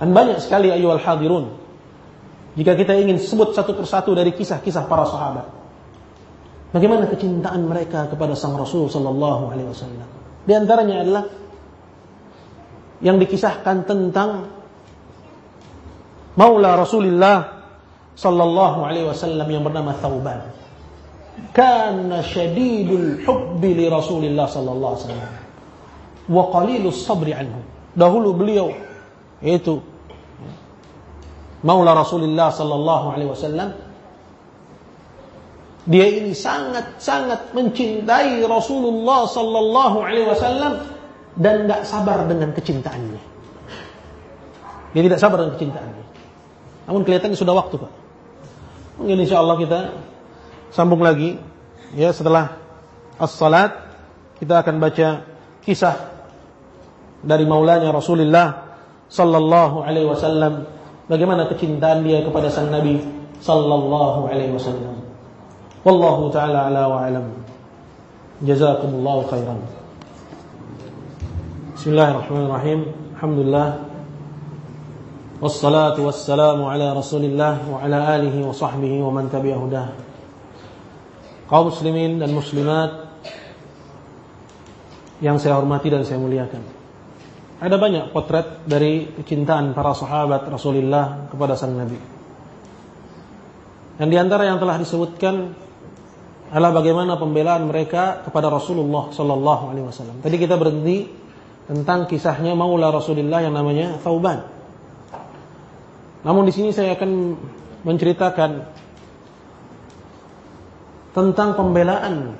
dan banyak sekali ayuhal hadirun jika kita ingin sebut satu persatu dari kisah-kisah para sahabat bagaimana kecintaan mereka kepada sang Rasul sallallahu alaihi wasallam di antaranya adalah yang dikisahkan tentang Maula Rasulullah sallallahu alaihi wasallam yang bernama Thauban kana syadidul hubbi li Rasulillah sallallahu alaihi wasallam wa qalilus sabri anhu. Dahulu beliau yaitu Maula Rasulullah sallallahu alaihi wasallam dia ini sangat-sangat mencintai Rasulullah sallallahu alaihi wasallam dan nggak sabar dengan kecintaannya. Dia tidak sabar dengan kecintaannya. Namun kelihatannya sudah waktu, Pak. Mungkin insya Allah kita sambung lagi ya setelah as-salat kita akan baca kisah dari maulanya Rasulullah sallallahu alaihi wasallam bagaimana kecintaan dia kepada sang nabi sallallahu alaihi wasallam? Wallahu taala ala wa alam. Jazakumullahu khairan. Bismillahirrahmanirrahim. Alhamdulillah. Wassalatu wassalamu ala rasulillah Wa ala alihi wa sahbihi wa man tabi'ahudah kaum muslimin dan muslimat yang saya hormati dan saya muliakan. Ada banyak potret dari kecintaan para sahabat Rasulullah kepada sang Nabi. Dan di antara yang telah disebutkan adalah bagaimana pembelaan mereka kepada Rasulullah Sallallahu Alaihi Wasallam. Tadi kita berhenti tentang kisahnya Maula Rasulullah yang namanya Thauban. Namun di sini saya akan menceritakan tentang pembelaan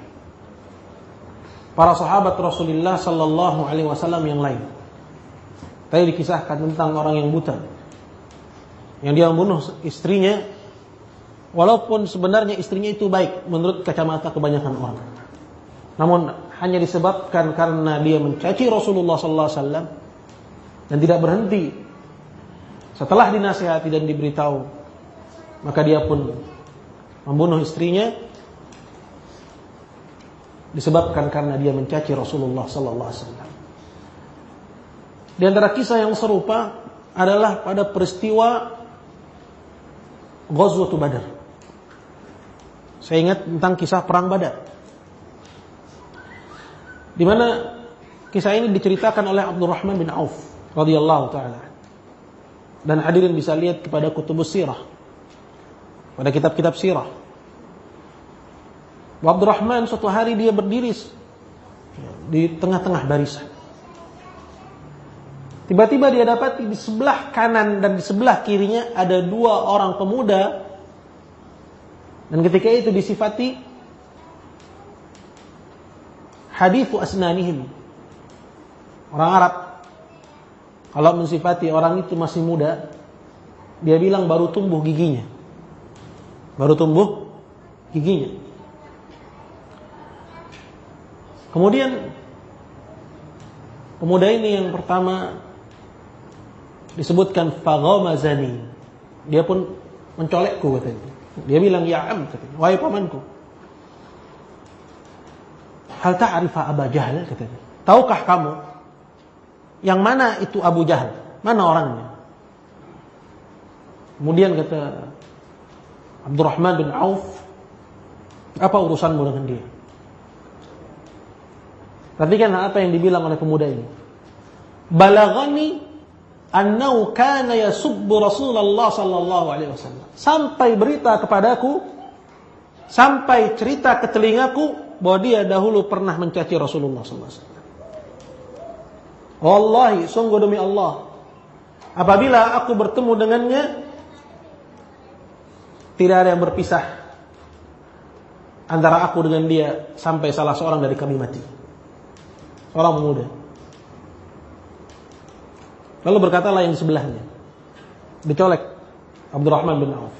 para sahabat Rasulullah sallallahu alaihi wasallam yang lain. Tadi dikisahkan tentang orang yang buta yang dia membunuh istrinya walaupun sebenarnya istrinya itu baik menurut kacamata kebanyakan orang. Namun hanya disebabkan karena dia mencaci Rasulullah wasallam dan tidak berhenti setelah dinasihati dan diberitahu maka dia pun membunuh istrinya disebabkan karena dia mencaci Rasulullah wasallam. Di antara kisah yang serupa adalah pada peristiwa Ghazwatul Badar. Saya ingat tentang kisah perang Badar. Di mana kisah ini diceritakan oleh Abdurrahman bin Auf radhiyallahu taala. Dan hadirin bisa lihat kepada kutubus sirah. Pada kitab-kitab sirah Abdurrahman suatu hari dia berdiri di tengah-tengah barisan. Tiba-tiba dia dapat di sebelah kanan dan di sebelah kirinya ada dua orang pemuda dan ketika itu disifati hadithu asnanihim. Orang Arab kalau mensifati orang itu masih muda, dia bilang baru tumbuh giginya. Baru tumbuh giginya. Kemudian pemuda ini yang pertama disebutkan faghamazani. Dia pun mencolekku katanya. Dia bilang ya am katanya, wahai pamanku. Hal ta'rifa Abu Jahal katanya. Tahukah kamu yang mana itu Abu Jahal? Mana orangnya? Kemudian kata Abdurrahman bin Auf, apa urusanmu dengan dia? Perhatikan apa yang dibilang oleh pemuda ini. Balagani annahu kana yasubbu Rasulullah sallallahu alaihi wasallam. Sampai berita kepadaku, sampai cerita ke telingaku bahwa dia dahulu pernah mencaci Rasulullah sallallahu alaihi wasallam. Wallahi, sungguh demi Allah, apabila aku bertemu dengannya, tidak ada yang berpisah antara aku dengan dia sampai salah seorang dari kami mati. Seorang pemuda. Lalu berkatalah yang sebelahnya. Dicolek Abdurrahman bin Auf.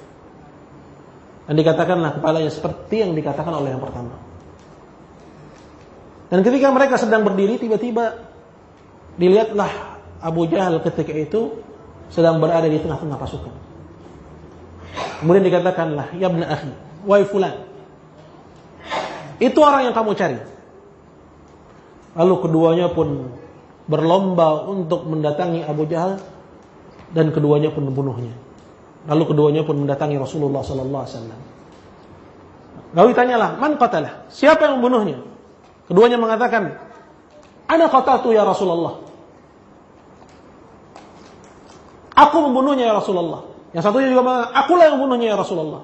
Dan dikatakanlah kepalanya seperti yang dikatakan oleh yang pertama. Dan ketika mereka sedang berdiri, tiba-tiba dilihatlah Abu Jahal ketika itu sedang berada di tengah-tengah pasukan. Kemudian dikatakanlah, ya benar akhi, wahai fulan. Itu orang yang kamu cari. Lalu keduanya pun berlomba untuk mendatangi Abu Jahal dan keduanya pun membunuhnya. Lalu keduanya pun mendatangi Rasulullah sallallahu alaihi wasallam. Lalu ditanyalah, "Man qatalah?" Siapa yang membunuhnya? Keduanya mengatakan, "Ana qataltu ya Rasulullah." Aku membunuhnya ya Rasulullah. Yang satunya juga mengatakan, "Akulah yang membunuhnya ya Rasulullah."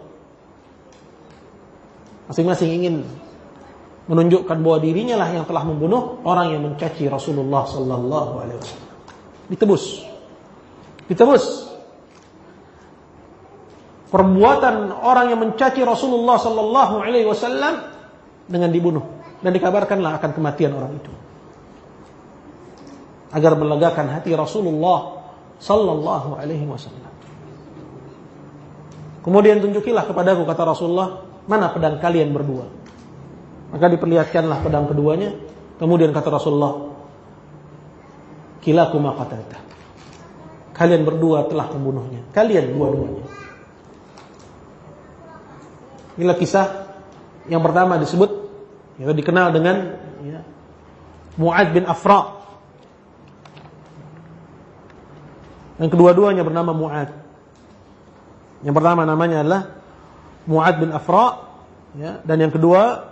Masing-masing ingin menunjukkan bahwa dirinya lah yang telah membunuh orang yang mencaci Rasulullah sallallahu alaihi wasallam. Ditebus. Ditebus. Perbuatan orang yang mencaci Rasulullah sallallahu alaihi wasallam dengan dibunuh dan dikabarkanlah akan kematian orang itu. Agar melegakan hati Rasulullah sallallahu alaihi wasallam. Kemudian tunjukilah kepadaku kata Rasulullah, mana pedang kalian berdua? Maka diperlihatkanlah pedang keduanya. Kemudian kata Rasulullah, Kilakuma qatalta. Kalian berdua telah membunuhnya. Kalian dua-duanya. Inilah kisah yang pertama disebut yang dikenal dengan ya, Mu'ad bin Afra. Yang kedua-duanya bernama Mu'ad. Yang pertama namanya adalah Mu'ad bin Afra ya, dan yang kedua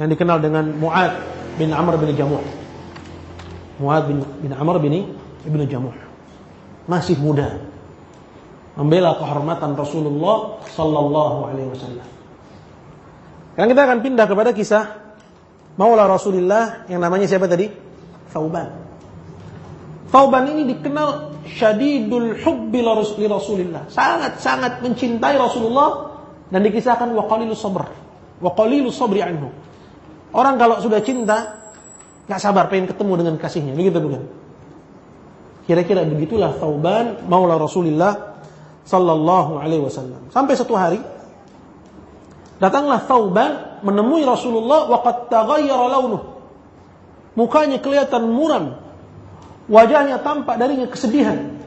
yang dikenal dengan Mu'ad bin Amr bin Jamuh. Mu'ad bin, bin Amr bin Ibnu Jamuh. Masih muda. Membela kehormatan Rasulullah sallallahu alaihi wasallam. Sekarang kita akan pindah kepada kisah Maula Rasulullah yang namanya siapa tadi? Thauban. Thauban ini dikenal syadidul hubbi li Rasulillah. Sangat-sangat mencintai Rasulullah dan dikisahkan wa qalilus sabr. Wa qalilus sabri anhu. Orang kalau sudah cinta, nggak sabar pengen ketemu dengan kasihnya, begitu bukan? Kira-kira begitulah Tauban Maula Rasulullah sallallahu alaihi wasallam. Sampai satu hari datanglah Tauban menemui Rasulullah wa qad taghayyara launuh. Mukanya kelihatan muram. Wajahnya tampak darinya kesedihan.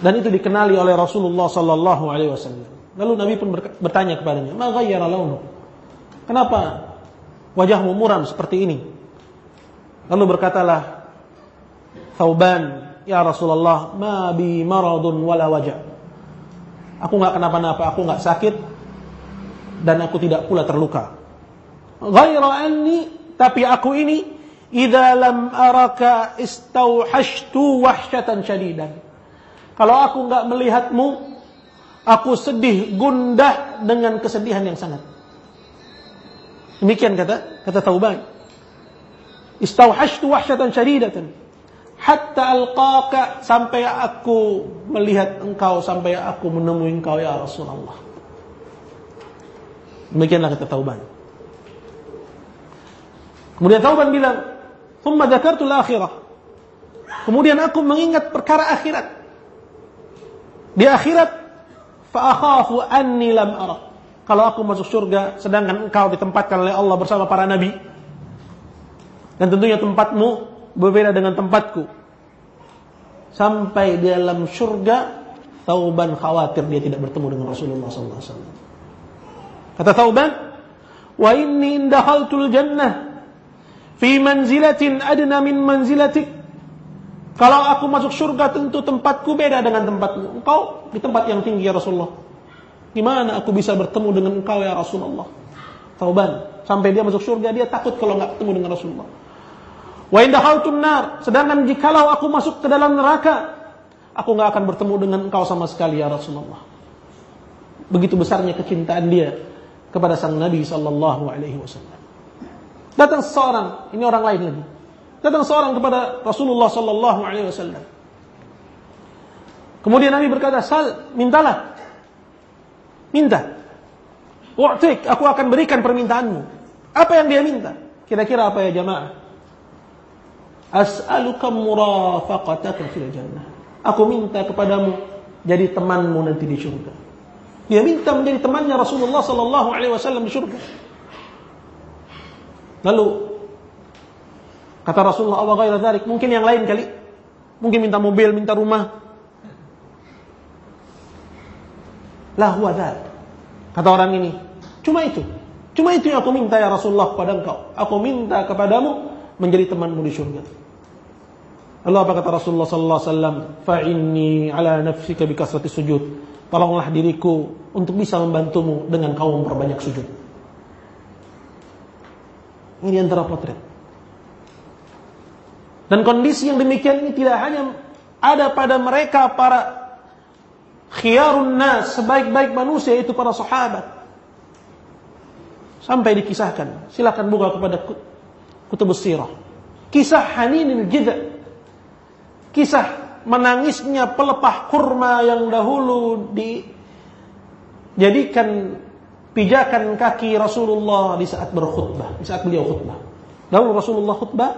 Dan itu dikenali oleh Rasulullah sallallahu alaihi wasallam. Lalu Nabi pun bertanya kepadanya, "Ma ghayyara launuh?" Kenapa wajahmu muram seperti ini? Lalu berkatalah Thauban, Ya Rasulullah, ma bi maradun wala wajah. Aku nggak kenapa-napa, aku nggak sakit dan aku tidak pula terluka. Ghaira anni, tapi aku ini idza lam araka istauhashtu wahsyatan syadidan. Kalau aku nggak melihatmu, aku sedih gundah dengan kesedihan yang sangat. Demikian kata kata Tauban. Istauhashtu wahsyatan syadidatan hatta alqaka sampai aku melihat engkau sampai aku menemui engkau ya Rasulullah. Demikianlah kata Tauban. Kemudian Tauban bilang, "Tsumma dzakartu akhirah." Kemudian aku mengingat perkara akhirat. Di akhirat fa akhafu anni lam arak kalau aku masuk surga sedangkan engkau ditempatkan oleh Allah bersama para nabi dan tentunya tempatmu berbeda dengan tempatku sampai di dalam surga Tauban khawatir dia tidak bertemu dengan Rasulullah wasallam. Kata Tauban, "Wa inni indakhaltul jannah fi manzilatin adna min manzilatik." Kalau aku masuk surga tentu tempatku beda dengan tempatmu. Engkau di tempat yang tinggi ya Rasulullah. Gimana aku bisa bertemu dengan engkau ya Rasulullah? Tauban. Sampai dia masuk surga dia takut kalau nggak ketemu dengan Rasulullah. Wa indakhaltun nar. Sedangkan jikalau aku masuk ke dalam neraka, aku nggak akan bertemu dengan engkau sama sekali ya Rasulullah. Begitu besarnya kecintaan dia kepada sang Nabi sallallahu alaihi wasallam. Datang seorang, ini orang lain lagi. Datang seorang kepada Rasulullah sallallahu alaihi wasallam. Kemudian Nabi berkata, "Sal, mintalah." Minta. Wa'tik, aku akan berikan permintaanmu. Apa yang dia minta? Kira-kira apa ya jamaah? As'aluka murafaqataka fil jannah. Aku minta kepadamu jadi temanmu nanti di surga. Dia minta menjadi temannya Rasulullah sallallahu alaihi wasallam di surga. Lalu kata Rasulullah Allah ghaira mungkin yang lain kali. Mungkin minta mobil, minta rumah. Lah huwa Kata orang ini, cuma itu. Cuma itu yang aku minta ya Rasulullah kepada engkau. Aku minta kepadamu menjadi temanmu di surga. Allah apa kata Rasulullah sallallahu alaihi wasallam, "Fa inni ala nafsika bi kasrati sujud." Tolonglah diriku untuk bisa membantumu dengan kau memperbanyak sujud. Ini antara potret. Dan kondisi yang demikian ini tidak hanya ada pada mereka para khiyarun nas, sebaik-baik manusia itu para sahabat. Sampai dikisahkan. Silakan buka kepada kutubus sirah. Kisah Haninil Jidha Kisah menangisnya pelepah kurma yang dahulu dijadikan pijakan kaki Rasulullah di saat berkhutbah, di saat beliau khutbah. Dahulu Rasulullah khutbah,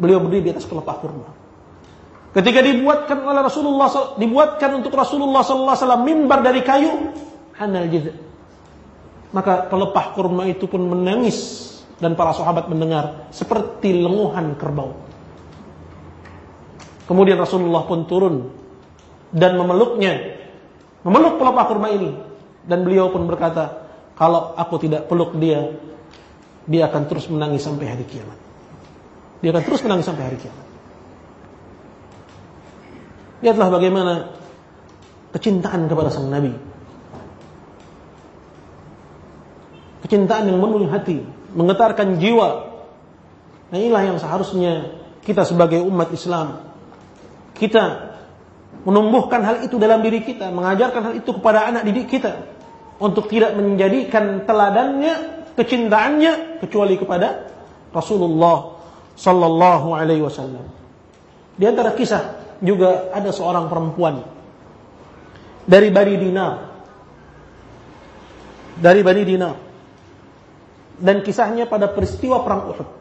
beliau berdiri di atas pelepah kurma. Ketika dibuatkan oleh Rasulullah dibuatkan untuk Rasulullah sallallahu alaihi wasallam mimbar dari kayu, hanal jid. Maka pelepah kurma itu pun menangis dan para sahabat mendengar seperti lenguhan kerbau. Kemudian Rasulullah pun turun dan memeluknya. Memeluk pelepah kurma ini. Dan beliau pun berkata, kalau aku tidak peluk dia, dia akan terus menangis sampai hari kiamat. Dia akan terus menangis sampai hari kiamat. Lihatlah bagaimana kecintaan kepada sang Nabi. Kecintaan yang memenuhi hati, menggetarkan jiwa. Nah inilah yang seharusnya kita sebagai umat Islam kita menumbuhkan hal itu dalam diri kita, mengajarkan hal itu kepada anak didik kita untuk tidak menjadikan teladannya, kecintaannya kecuali kepada Rasulullah sallallahu alaihi wasallam. Di antara kisah juga ada seorang perempuan dari Bani Dinar. Dari Bani Dinar. Dan kisahnya pada peristiwa perang Uhud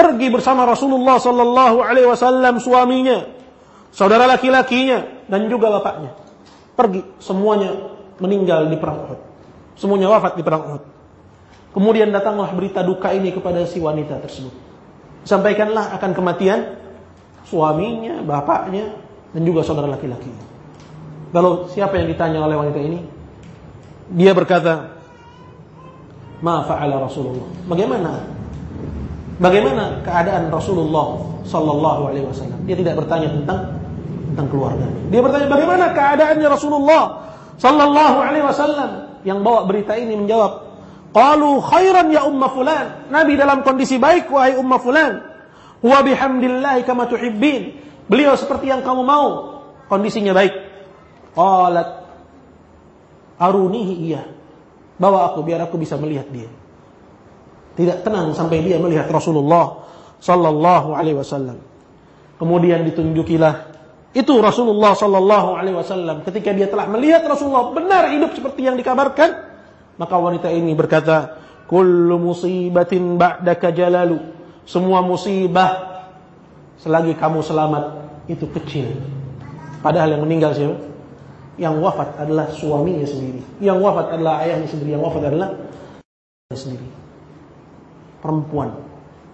pergi bersama Rasulullah sallallahu alaihi wasallam suaminya, saudara laki-lakinya dan juga bapaknya. Pergi semuanya meninggal di perang Uhud. Semuanya wafat di perang Uhud. Kemudian datanglah berita duka ini kepada si wanita tersebut. Sampaikanlah akan kematian suaminya, bapaknya dan juga saudara laki-lakinya. Lalu siapa yang ditanya oleh wanita ini? Dia berkata, "Ma Rasulullah?" Bagaimana Bagaimana keadaan Rasulullah Sallallahu Alaihi Wasallam? Dia tidak bertanya tentang tentang keluarga. Dia bertanya bagaimana keadaannya Rasulullah Sallallahu Alaihi Wasallam. Yang bawa berita ini menjawab, Qalu khairan ya umma fulan. Nabi dalam kondisi baik wahai umma fulan. Wa bihamdillahi kama tuhibbin. Beliau seperti yang kamu mau. Kondisinya baik. Qalat arunihi iya. Bawa aku biar aku bisa melihat dia tidak tenang sampai dia melihat Rasulullah sallallahu alaihi wasallam. Kemudian ditunjukilah itu Rasulullah sallallahu alaihi wasallam ketika dia telah melihat Rasulullah benar hidup seperti yang dikabarkan, maka wanita ini berkata, "Kullu musibatin ba'daka jalalu." Semua musibah selagi kamu selamat itu kecil. Padahal yang meninggal siapa? Yang wafat adalah suaminya sendiri. Yang wafat adalah ayahnya sendiri. Yang wafat adalah sendiri perempuan.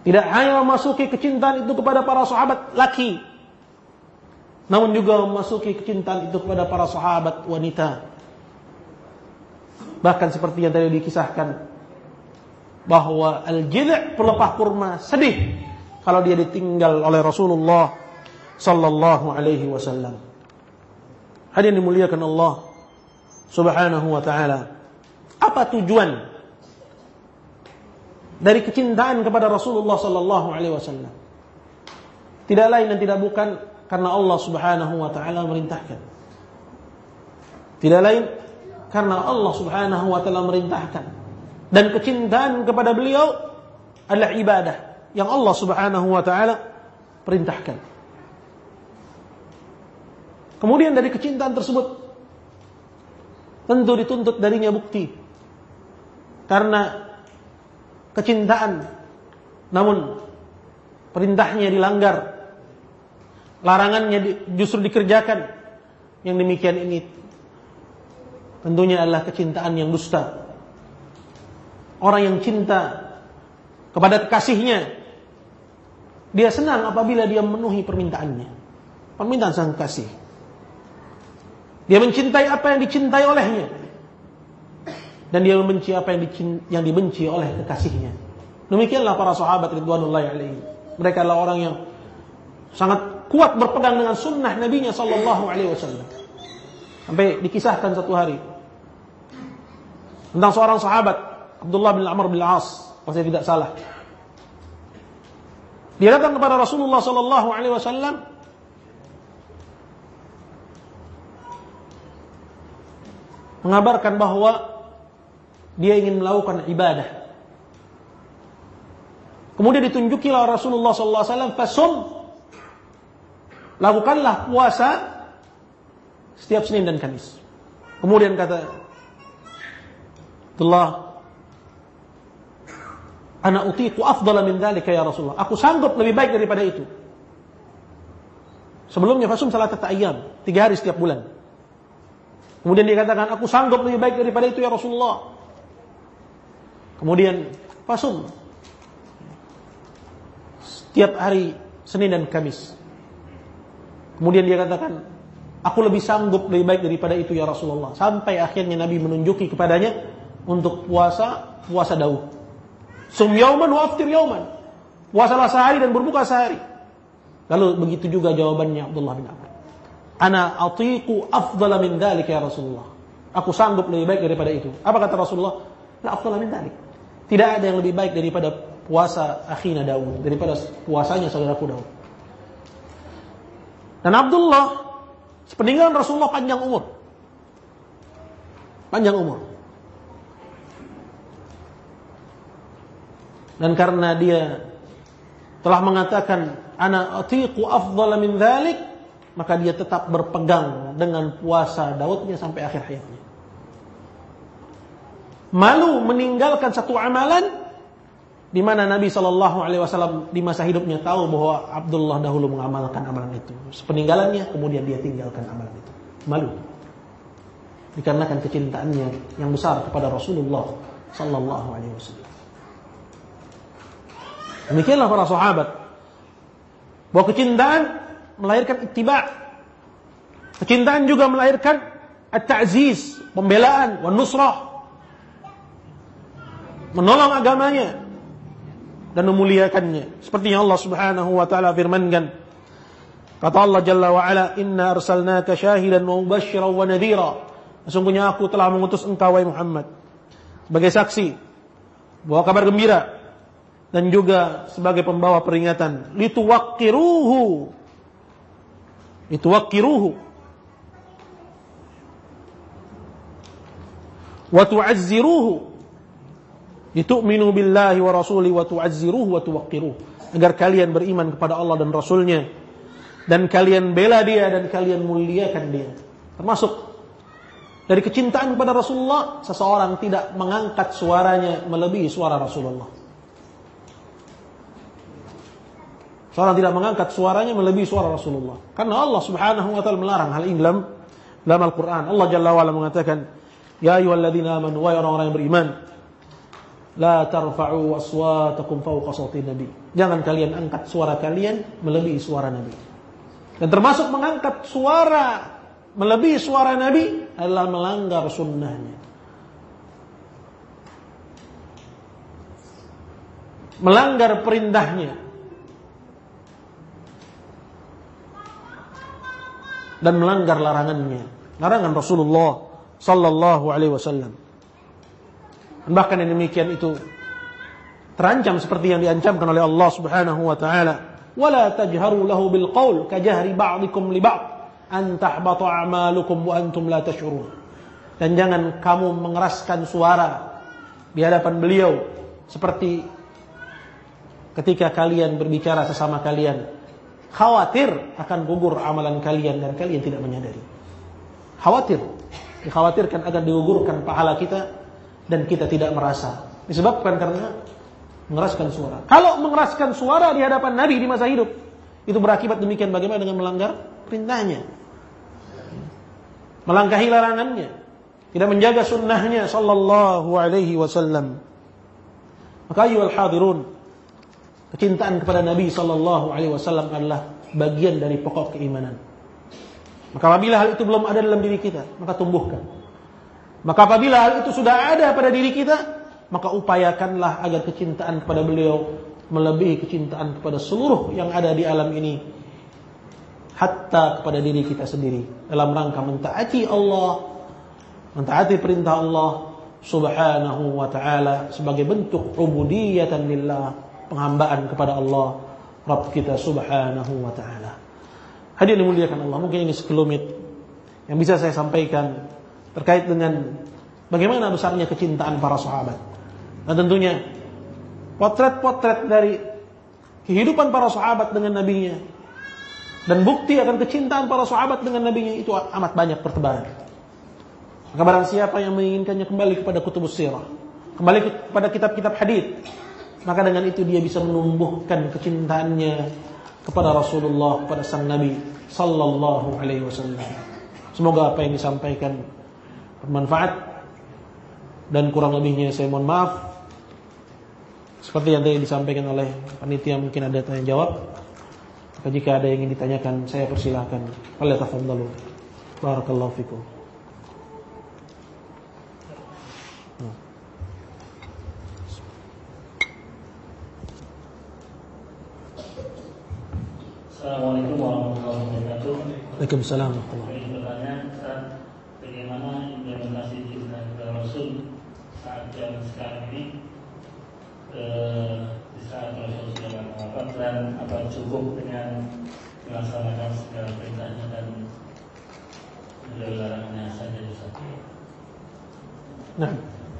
Tidak hanya memasuki kecintaan itu kepada para sahabat laki. namun juga memasuki kecintaan itu kepada para sahabat wanita. Bahkan seperti yang tadi dikisahkan bahwa al-jid' pelepah kurma sedih kalau dia ditinggal oleh Rasulullah sallallahu alaihi wasallam. Hadirin dimuliakan Allah Subhanahu wa taala. Apa tujuan dari kecintaan kepada Rasulullah sallallahu alaihi wasallam? Tidak lain dan tidak bukan karena Allah Subhanahu wa taala merintahkan. Tidak lain karena Allah Subhanahu wa taala merintahkan. Dan kecintaan kepada beliau adalah ibadah yang Allah Subhanahu wa taala perintahkan. Kemudian dari kecintaan tersebut tentu dituntut darinya bukti. Karena kecintaan namun perintahnya dilanggar larangannya justru dikerjakan. Yang demikian ini tentunya adalah kecintaan yang dusta. Orang yang cinta kepada kekasihnya, dia senang apabila dia memenuhi permintaannya. Permintaan sang kasih. Dia mencintai apa yang dicintai olehnya. Dan dia membenci apa yang, yang dibenci oleh kekasihnya. Demikianlah para sahabat ridwanullahi alaihi. Mereka adalah orang yang sangat kuat berpegang dengan sunnah Nabi-Nya Sallallahu Alaihi Wasallam. Sampai dikisahkan satu hari tentang seorang sahabat Abdullah bin Amr bin As, kalau saya tidak salah. Dia datang kepada Rasulullah Sallallahu Alaihi Wasallam mengabarkan bahwa dia ingin melakukan ibadah. Kemudian ditunjukilah Rasulullah Sallallahu Alaihi Wasallam fasum lakukanlah puasa setiap Senin dan Kamis. Kemudian kata Abdullah, Ana utiku afdala min dhalika ya Rasulullah. Aku sanggup lebih baik daripada itu. Sebelumnya fasum salat ayam, tiga hari setiap bulan. Kemudian dia katakan, aku sanggup lebih baik daripada itu ya Rasulullah. Kemudian fasum setiap hari Senin dan Kamis. Kemudian dia katakan, aku lebih sanggup lebih baik daripada itu ya Rasulullah. Sampai akhirnya Nabi menunjuki kepadanya untuk puasa puasa Daud. Sum yauman wa aftir yauman. Puasalah sehari dan berbuka sehari. Lalu begitu juga jawabannya Abdullah bin Amr. Ana atiku afdala min dalik ya Rasulullah. Aku sanggup lebih baik daripada itu. Apa kata Rasulullah? La afdala min dalik. Tidak ada yang lebih baik daripada puasa akhina Daud, daripada puasanya saudaraku Daud. Dan Abdullah sepeninggalan Rasulullah panjang umur. Panjang umur. Dan karena dia telah mengatakan ana atiqu afdala min dhalik, maka dia tetap berpegang dengan puasa Daudnya sampai akhir hayatnya. Malu meninggalkan satu amalan di mana Nabi Shallallahu Alaihi Wasallam di masa hidupnya tahu bahwa Abdullah dahulu mengamalkan amalan itu. Sepeninggalannya kemudian dia tinggalkan amalan itu. Malu. Dikarenakan kecintaannya yang besar kepada Rasulullah Sallallahu Alaihi Wasallam. Demikianlah para sahabat. Bahwa kecintaan melahirkan ittiba. Kecintaan juga melahirkan at-ta'ziz, pembelaan, wan nusrah. Menolong agamanya, dan memuliakannya. Seperti yang Allah Subhanahu wa taala firmankan. Kata Allah Jalla wa ala, "Inna arsalnaka syahidan wa mubasysyiran wa nadhira." Sesungguhnya aku telah mengutus engkau wahai Muhammad sebagai saksi bawa kabar gembira dan juga sebagai pembawa peringatan. Lituwaqqiruhu. Lituwaqqiruhu. Wa tu'azziruhu Litu'minu billahi wa rasuli wa tu'azziruhu wa tuwaqqiruh. Agar kalian beriman kepada Allah dan Rasulnya. Dan kalian bela dia dan kalian muliakan dia. Termasuk dari kecintaan kepada Rasulullah, seseorang tidak mengangkat suaranya melebihi suara Rasulullah. Seorang tidak mengangkat suaranya melebihi suara Rasulullah. Karena Allah subhanahu wa ta'ala melarang hal ini dalam, dalam Al-Quran. Allah Jalla wa'ala mengatakan, Ya ayuhalladzina amanu, wa orang-orang yang beriman, La tarfa'u aswatakum fawqa sautin Nabi. Jangan kalian angkat suara kalian melebihi suara Nabi. Dan termasuk mengangkat suara melebihi suara Nabi adalah melanggar sunnahnya. Melanggar perintahnya. Dan melanggar larangannya. Larangan Rasulullah sallallahu alaihi wasallam. Bahkan yang demikian itu terancam seperti yang diancamkan oleh Allah Subhanahu wa taala wala tajharu lahu bil qaul kajahri ba'dikum li ba'd an tahbata a'malukum wa antum la tash'urun. Dan jangan kamu mengeraskan suara di hadapan beliau seperti ketika kalian berbicara sesama kalian khawatir akan gugur amalan kalian dan kalian tidak menyadari. Khawatir, dikhawatirkan akan digugurkan pahala kita dan kita tidak merasa. Disebabkan karena mengeraskan suara. Kalau mengeraskan suara di hadapan Nabi di masa hidup, itu berakibat demikian bagaimana dengan melanggar perintahnya. Melangkahi larangannya. Tidak menjaga sunnahnya sallallahu alaihi wasallam. Maka ayyuhal hadirun, kecintaan kepada Nabi sallallahu alaihi wasallam adalah bagian dari pokok keimanan. Maka apabila hal itu belum ada dalam diri kita, maka tumbuhkan. Maka apabila hal itu sudah ada pada diri kita, maka upayakanlah agar kecintaan kepada beliau melebihi kecintaan kepada seluruh yang ada di alam ini hatta kepada diri kita sendiri dalam rangka mentaati Allah mentaati perintah Allah subhanahu wa ta'ala sebagai bentuk ubudiyatan penghambaan kepada Allah Rabb kita subhanahu wa ta'ala hadirin dimuliakan Allah mungkin ini sekelumit yang bisa saya sampaikan terkait dengan bagaimana besarnya kecintaan para sahabat Nah tentunya potret-potret dari kehidupan para sahabat dengan nabinya dan bukti akan kecintaan para sahabat dengan nabinya itu amat banyak pertebaran. Maka siapa yang menginginkannya kembali kepada kutubus sirah, kembali kepada kitab-kitab hadis, maka dengan itu dia bisa menumbuhkan kecintaannya kepada Rasulullah, kepada sang Nabi sallallahu alaihi wasallam. Semoga apa yang disampaikan bermanfaat dan kurang lebihnya saya mohon maaf. Seperti yang tadi disampaikan oleh panitia mungkin ada tanya jawab. Jika ada yang ingin ditanyakan saya persilahkan. Falyatafaddalu. Barakallahu fikum. Assalamualaikum warahmatullahi wabarakatuh. Waalaikumsalam warahmatullahi Ingin bertanya, Ustaz, bagaimana implementasi kepada Rasul saat zaman sekarang ini eh, di saat Rasul sudah wafat dan apa cukup dengan melaksanakan segala perintahnya dan larangannya saja Ustaz? Nah,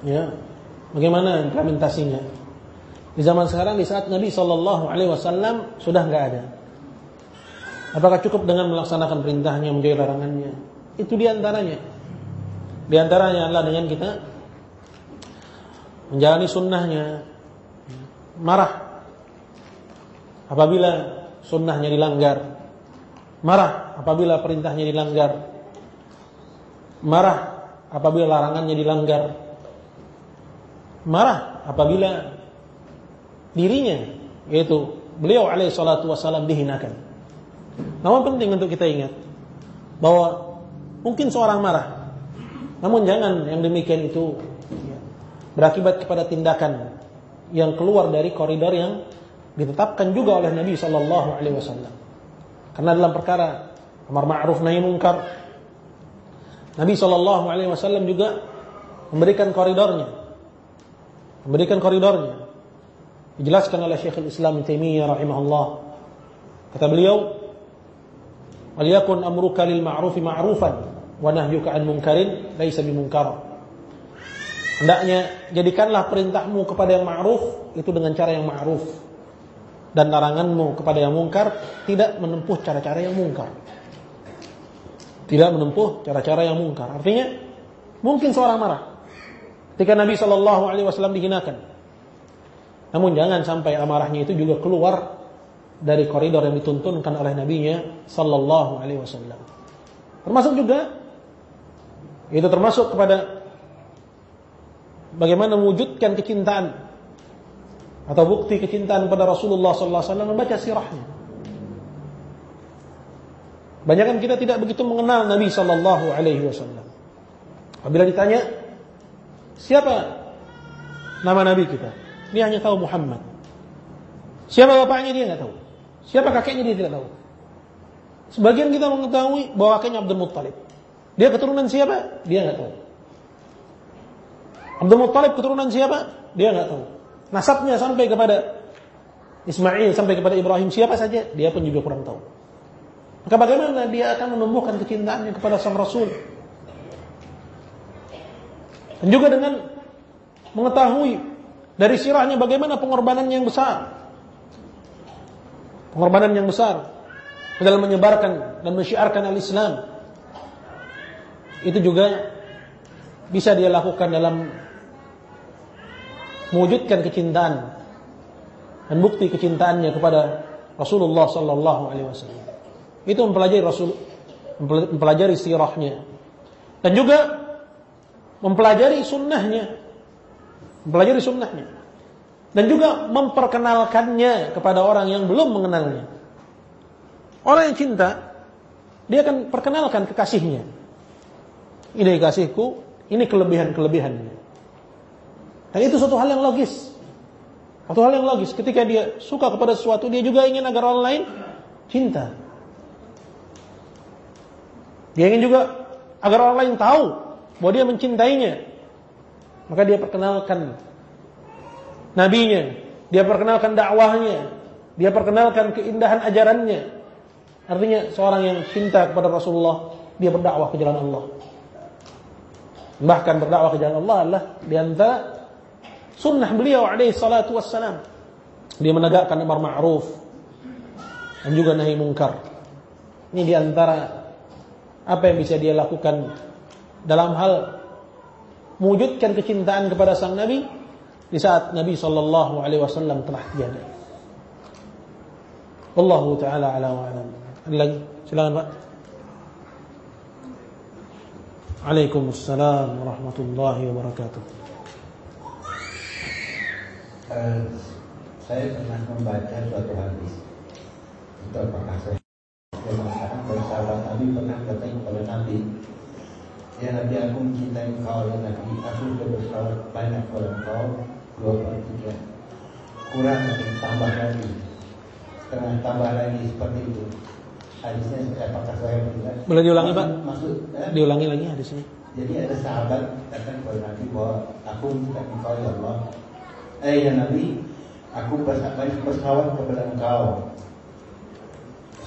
ya. Bagaimana implementasinya? Di zaman sekarang di saat Nabi Shallallahu alaihi wasallam sudah nggak ada. Apakah cukup dengan melaksanakan perintahnya, menjauhi larangannya? Itu di antaranya. Di antaranya adalah dengan kita menjalani sunnahnya, marah apabila sunnahnya dilanggar, marah apabila perintahnya dilanggar, marah apabila larangannya dilanggar, marah apabila dirinya yaitu beliau alaihi salatu dihinakan. Namun penting untuk kita ingat bahwa mungkin seorang marah, namun jangan yang demikian itu berakibat kepada tindakan yang keluar dari koridor yang ditetapkan juga oleh Nabi Shallallahu Alaihi Wasallam. Karena dalam perkara amar ma'ruf nahi munkar, Nabi Shallallahu Alaihi Wasallam juga memberikan koridornya, memberikan koridornya. Dijelaskan oleh Syekhul Islam Taimiyah rahimahullah. Kata beliau, "Waliyakun amruka lil ma'rufi ma'rufan wa nahyuka 'an munkarin laisa bimunkar." Hendaknya jadikanlah perintahmu kepada yang ma'ruf itu dengan cara yang ma'ruf dan laranganmu kepada yang mungkar tidak menempuh cara-cara yang mungkar. Tidak menempuh cara-cara yang mungkar. Artinya mungkin seorang marah ketika Nabi Shallallahu alaihi wasallam dihinakan. Namun jangan sampai amarahnya itu juga keluar dari koridor yang dituntunkan oleh nabinya Shallallahu alaihi wasallam. Termasuk juga itu termasuk kepada bagaimana mewujudkan kecintaan atau bukti kecintaan pada Rasulullah sallallahu alaihi wasallam membaca sirahnya. Banyak kita tidak begitu mengenal Nabi Shallallahu Alaihi Wasallam. Apabila ditanya siapa nama Nabi kita, dia hanya tahu Muhammad. Siapa bapaknya dia nggak tahu. Siapa kakeknya dia tidak tahu. Sebagian kita mengetahui bahwa kakeknya Abdul Muttalib. Dia keturunan siapa? Dia nggak tahu. Abdul Muttalib keturunan siapa? Dia nggak tahu. Nasabnya sampai kepada Ismail sampai kepada Ibrahim siapa saja, dia pun juga kurang tahu. Maka bagaimana dia akan menumbuhkan kecintaannya kepada sang Rasul? Dan juga dengan mengetahui dari sirahnya bagaimana pengorbanan yang besar. Pengorbanan yang besar dalam menyebarkan dan mensyiarkan al-Islam. Itu juga bisa dia lakukan dalam mewujudkan kecintaan dan bukti kecintaannya kepada Rasulullah sallallahu alaihi wasallam. Itu mempelajari Rasul mempelajari sirahnya. Dan juga mempelajari sunnahnya. Mempelajari sunnahnya. Dan juga memperkenalkannya kepada orang yang belum mengenalnya. Orang yang cinta, dia akan perkenalkan kekasihnya. Ini kasihku, ini kelebihan-kelebihannya. Dan itu suatu hal yang logis. Satu hal yang logis. Ketika dia suka kepada sesuatu, dia juga ingin agar orang lain cinta. Dia ingin juga agar orang lain tahu bahwa dia mencintainya. Maka dia perkenalkan nabinya, dia perkenalkan dakwahnya, dia perkenalkan keindahan ajarannya. Artinya seorang yang cinta kepada Rasulullah, dia berdakwah ke jalan Allah. Bahkan berdakwah ke jalan Allah adalah di antara sunnah beliau alaihi salatu wassalam. Dia menegakkan amar ma'ruf dan juga nahi mungkar. Ini di antara apa yang bisa dia lakukan dalam hal mewujudkan kecintaan kepada sang Nabi di saat Nabi Shallallahu Alaihi Wasallam telah tiada. Allah Taala ala alam. Lagi? Silakan Pak. Waalaikumsalam warahmatullahi wabarakatuh. Uh, saya pernah membaca suatu hadis. Itu apakah saya mengatakan bahwa sahabat Nabi pernah datang kepada Nabi Ya Nabi aku mencintai engkau ya Nabi Aku bersalat banyak kepada engkau Dua per tiga Kurang tambah lagi Setengah tambah lagi seperti itu Hadisnya apakah saya benar Boleh diulangi Pak? Maksud eh? Diulangi lagi hadisnya Jadi ada sahabat datang kepada Nabi bahwa Aku mencintai engkau ya Allah Eh ya Nabi Aku bersalawat kepada engkau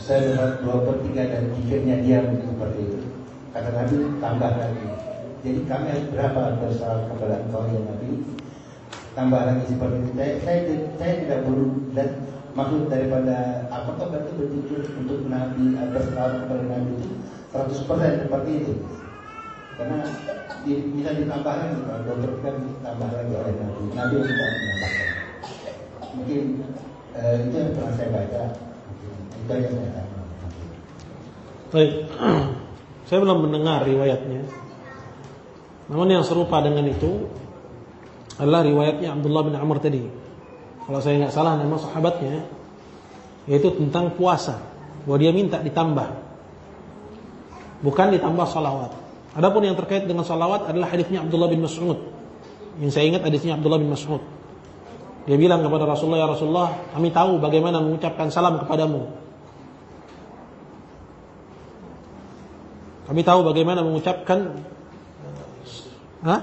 saya dapat dua per tiga dan pikirnya dia seperti itu. Kata Nabi tambah lagi. Jadi kami harus berapa bersalah kepada engkau ya Nabi? Tambah lagi seperti itu. Saya, saya, saya tidak perlu dan maksud daripada apakah berarti betul untuk Nabi bersalah kepada Nabi itu 100% seperti itu. Karena di, bisa ditambah lagi kalau dokter kan ditambah lagi oleh Nabi. Nabi tidak menambahkan. Mungkin eh, itu yang pernah saya baca. Itu yang saya tahu. Baik. Saya belum mendengar riwayatnya. Namun yang serupa dengan itu adalah riwayatnya Abdullah bin Amr tadi. Kalau saya nggak salah nama sahabatnya yaitu tentang puasa. Bahwa dia minta ditambah. Bukan ditambah salawat. Adapun yang terkait dengan salawat adalah hadisnya Abdullah bin Mas'ud. Yang saya ingat hadisnya Abdullah bin Mas'ud. Dia bilang kepada Rasulullah, ya Rasulullah, kami tahu bagaimana mengucapkan salam kepadamu. Kami tahu bagaimana mengucapkan Hah?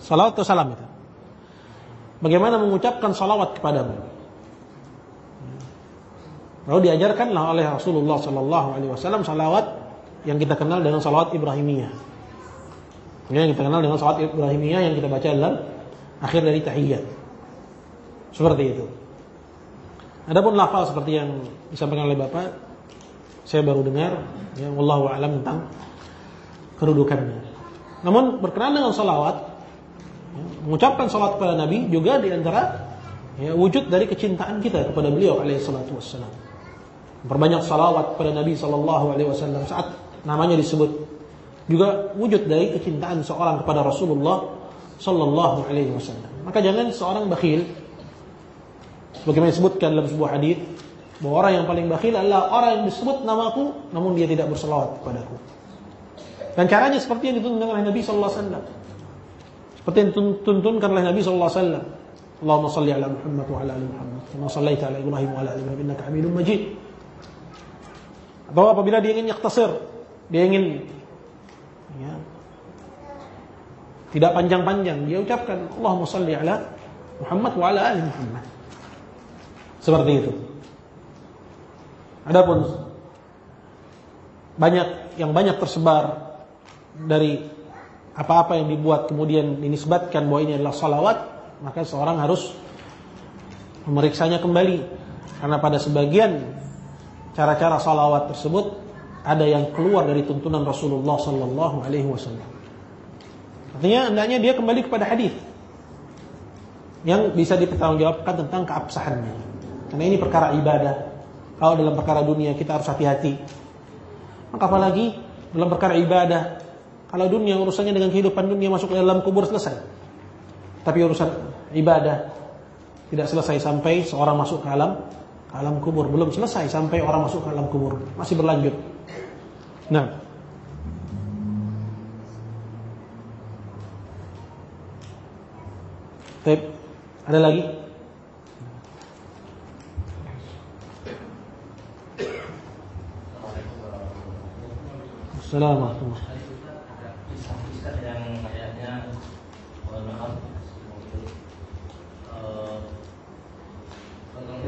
Salawat atau salam itu? Bagaimana mengucapkan salawat kepadamu? Lalu diajarkanlah oleh Rasulullah Sallallahu Alaihi Wasallam salawat yang kita kenal dengan salawat Ibrahimiyah. Yang kita kenal dengan salawat Ibrahimiyah yang kita baca dalam akhir dari tahiyat. Seperti itu. Adapun lafal seperti yang disampaikan oleh Bapak, saya baru dengar ya wallahu alam tentang kedudukannya. Namun berkenaan dengan salawat, mengucapkan salawat kepada Nabi juga di antara ya, wujud dari kecintaan kita kepada beliau alaihi salatu wassalam. Perbanyak salawat kepada Nabi sallallahu alaihi wasallam saat namanya disebut juga wujud dari kecintaan seorang kepada Rasulullah sallallahu alaihi wasallam. Maka jangan seorang bakhil sebagaimana disebutkan dalam sebuah hadis bahwa orang yang paling bakhil adalah orang yang disebut namaku namun dia tidak berselawat kepadaku. Dan caranya seperti yang dituntun oleh Nabi sallallahu alaihi wasallam. Seperti yang dituntunkan oleh Nabi sallallahu alaihi wasallam. Allahumma salli ala Muhammad wa ala ali Muhammad. Kama sallaita ala Ibrahim wa ala ali Ibrahim innaka Hamidum Majid. Atau apabila dia ingin yaktasir, dia ingin ya, tidak panjang-panjang, dia ucapkan Allahumma salli ala Muhammad wa ala ali Muhammad. Seperti itu. Adapun banyak yang banyak tersebar dari apa-apa yang dibuat kemudian dinisbatkan bahwa ini adalah salawat, maka seorang harus memeriksanya kembali karena pada sebagian cara-cara salawat tersebut ada yang keluar dari tuntunan Rasulullah Sallallahu Alaihi Wasallam. Artinya hendaknya dia kembali kepada hadis yang bisa dipertanggungjawabkan tentang keabsahannya. Karena ini perkara ibadah. Kalau dalam perkara dunia kita harus hati-hati. Maka apalagi dalam perkara ibadah. Kalau dunia urusannya dengan kehidupan dunia masuk ke dalam kubur selesai. Tapi urusan ibadah tidak selesai sampai seorang masuk ke alam alam kubur. Belum selesai sampai orang masuk ke alam kubur. Masih berlanjut. Nah. Baik. Ada lagi? Assalamualaikum Kisah yang kayaknya mohon maaf konteksnya alatnya begini ada yang membunuh istrinya kemudian membunuh Abu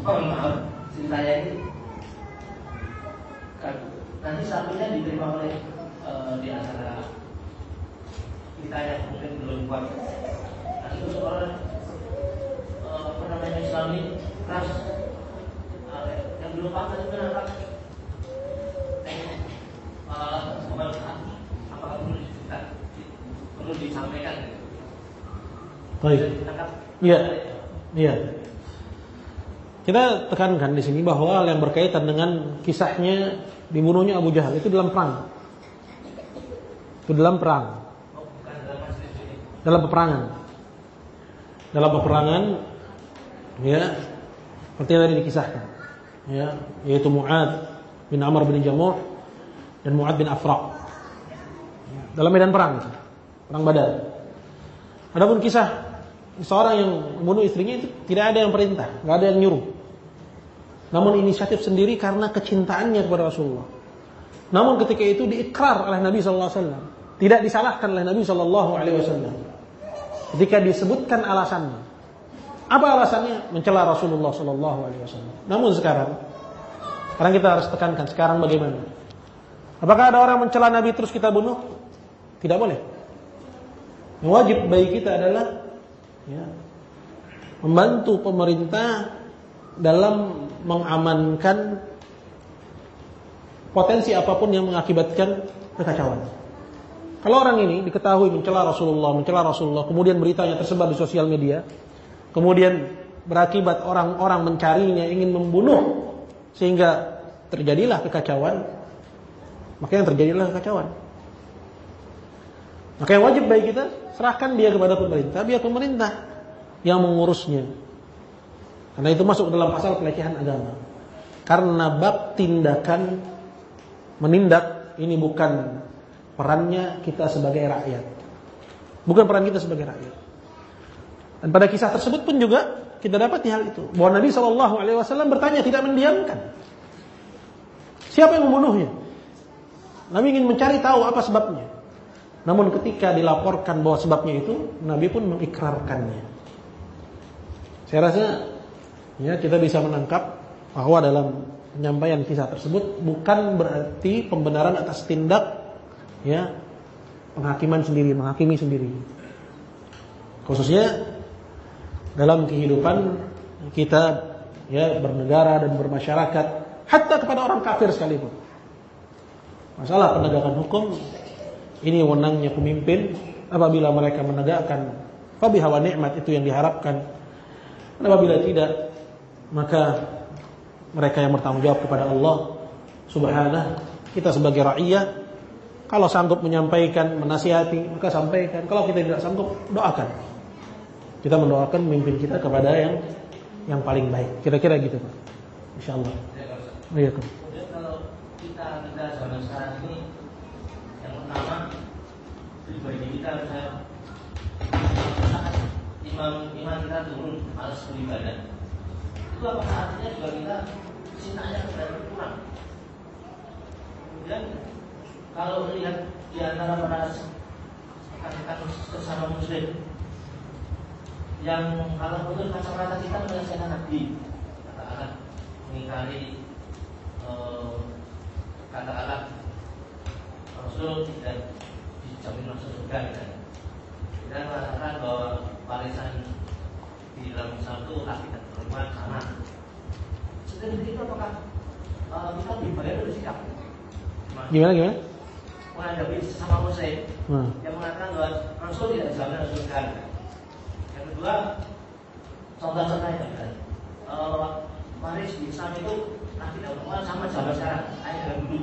Mohon maaf saya ini kan, Nanti satunya diterima oleh uh, Di antara Kita yang mungkin belum kuat Nah itu seorang uh, Apa namanya Islami Keras uh, Yang belum paham itu kenapa apakah perlu kita perlu disampaikan? Baik. Iya. Iya. Kita tekankan di sini bahwa hal yang berkaitan dengan kisahnya dibunuhnya Abu Jahal itu dalam perang. Itu dalam perang. Dalam peperangan. Dalam peperangan ya seperti yang tadi dikisahkan. Ya, yaitu Muad bin Amr bin Jamuh dan Muad bin Afra. Dalam medan perang, perang Badar. Adapun kisah seorang yang membunuh istrinya itu tidak ada yang perintah, nggak ada yang nyuruh. Namun inisiatif sendiri karena kecintaannya kepada Rasulullah. Namun ketika itu diikrar oleh Nabi Sallallahu Alaihi Wasallam, tidak disalahkan oleh Nabi Sallallahu Alaihi Wasallam. Ketika disebutkan alasannya, apa alasannya? Mencela Rasulullah Sallallahu Alaihi Wasallam. Namun sekarang, sekarang kita harus tekankan sekarang bagaimana? Apakah ada orang mencela Nabi terus kita bunuh? Tidak boleh. Yang wajib bagi kita adalah ya, membantu pemerintah dalam mengamankan potensi apa pun yang mengakibatkan kekacauan. Kalau orang ini diketahui mencela Rasulullah, mencela Rasulullah, kemudian beritanya tersebar di sosial media, kemudian berakibat orang-orang mencarinya ingin membunuh sehingga terjadilah kekacauan, maka yang terjadilah kekacauan. Maka yang wajib bagi kita serahkan dia kepada pemerintah, biar pemerintah yang mengurusnya. Karena itu masuk dalam pasal pelecehan agama. Karena bab tindakan menindak ini bukan perannya kita sebagai rakyat. Bukan peran kita sebagai rakyat. Dan pada kisah tersebut pun juga kita dapat hal itu. Bahwa Nabi Shallallahu Alaihi Wasallam bertanya tidak mendiamkan. Siapa yang membunuhnya? Nabi ingin mencari tahu apa sebabnya. Namun ketika dilaporkan bahwa sebabnya itu, Nabi pun mengikrarkannya. Saya rasa ya kita bisa menangkap bahwa dalam penyampaian kisah tersebut bukan berarti pembenaran atas tindak ya penghakiman sendiri, menghakimi sendiri. Khususnya dalam kehidupan kita ya bernegara dan bermasyarakat, hatta kepada orang kafir sekalipun. Masalah penegakan hukum ini wewenangnya pemimpin apabila mereka menegakkan fabi hawa nikmat itu yang diharapkan. Apabila tidak maka mereka yang bertanggung jawab kepada Allah Subhanahu kita sebagai rakyat kalau sanggup menyampaikan, menasihati, maka sampaikan. Kalau kita tidak sanggup, doakan. Kita mendoakan memimpin kita kepada yang yang paling baik. Kira-kira gitu, Pak. Insyaallah. Iya, Kemudian kalau kita negara zaman sekarang ini yang pertama pribadi kita saat imam imam kita turun malas beribadah itu apa artinya juga kita cintanya sudah berkurang kemudian kalau melihat di antara para rekan-rekan sesama muslim yang kalau menurut kacamata kita menyelesaikan Nabi katakanlah mengingkari eh, katakanlah Rasul tidak dijamin masuk surga misalnya. Kita mengatakan bahwa warisan di dalam Islam itu laki dan perempuan sama seperti itu apakah uh, kita dibayar dari sikap? Gimana gimana? menghadapi sesama muslim Hmm. yang mengatakan bahwa Rasul tidak dijamin masuk surga yang kedua contoh-contohnya kan uh, waris di Islam itu laki dan perempuan sama zaman sekarang ayah dan dulu.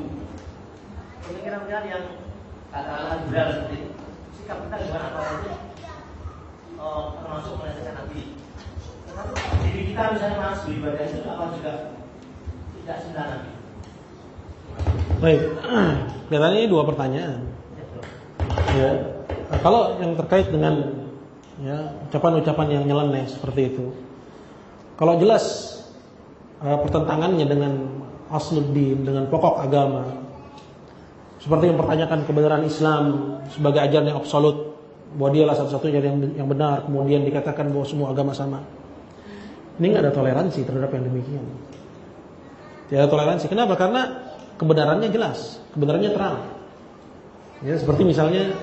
Pemikiran-pemikiran yang katakanlah liberal seperti itu. Sikap kita gimana? Apa itu uh, termasuk melecehkan tetapi diri kita misalnya malas beribadah itu apa juga tidak cinta Nabi Baik. Kelihatannya dua pertanyaan. Ya. Kalau yang terkait dengan ya ucapan-ucapan yang nyeleneh seperti itu. Kalau jelas uh, pertentangannya dengan asluddin, dengan pokok agama. Seperti mempertanyakan kebenaran Islam sebagai ajaran yang absolut, bahwa dialah satu-satunya yang yang benar, kemudian dikatakan bahwa semua agama sama. Ini nggak ada toleransi terhadap yang demikian. Tidak ada toleransi. Kenapa? Karena kebenarannya jelas, kebenarannya terang. Ya, seperti misalnya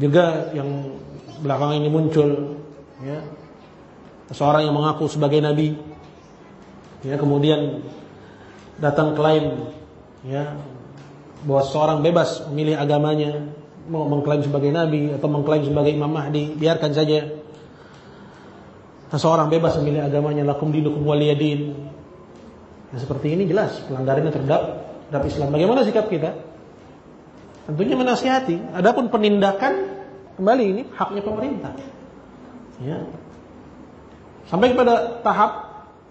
juga yang belakangan ini muncul ya seorang yang mengaku sebagai nabi ya kemudian datang klaim ya bahwa seorang bebas memilih agamanya mau mengklaim sebagai nabi atau mengklaim sebagai imam mahdi biarkan saja seseorang bebas memilih agamanya lakum dinukum waliyadin Nah, seperti ini jelas pelanggarannya terhadap terhadap Islam. Bagaimana sikap kita? Tentunya menasihati. Adapun penindakan kembali ini haknya pemerintah. Ya. Sampai kepada tahap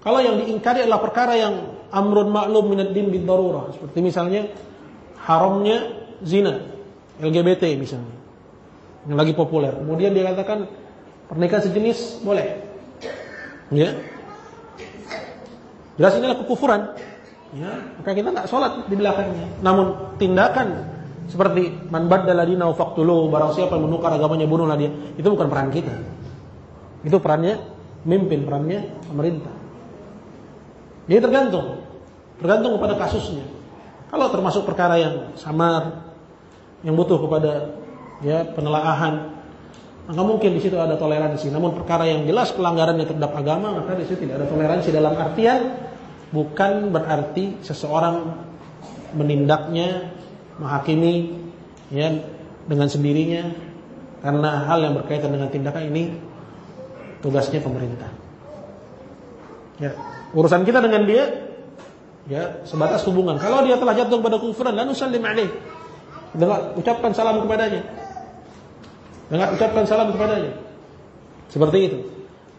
kalau yang diingkari adalah perkara yang amrun maklum minad din bid darurah. Seperti misalnya haramnya zina, LGBT misalnya. Yang lagi populer. Kemudian dia katakan pernikahan sejenis boleh. Ya. Jelas inilah kekufuran. Ya, maka kita nggak sholat di belakangnya. Namun tindakan seperti man baddala dinahu faqtulu, barang siapa menukar agamanya bunuhlah dia. Itu bukan peran kita. Itu perannya mimpin, perannya pemerintah. Jadi tergantung. Tergantung kepada kasusnya. Kalau termasuk perkara yang samar, yang butuh kepada ya penelaahan, maka mungkin di situ ada toleransi. Namun perkara yang jelas pelanggarannya terhadap agama, maka di situ tidak ada toleransi dalam artian bukan berarti seseorang menindaknya, menghakimi ya dengan sendirinya karena hal yang berkaitan dengan tindakan ini tugasnya pemerintah. Ya, urusan kita dengan dia ya sebatas hubungan. Kalau dia telah jatuh pada kufuran, la nusallim. Dengan ucapkan salam kepadanya. Dengan ucapkan salam kepadanya. Seperti itu.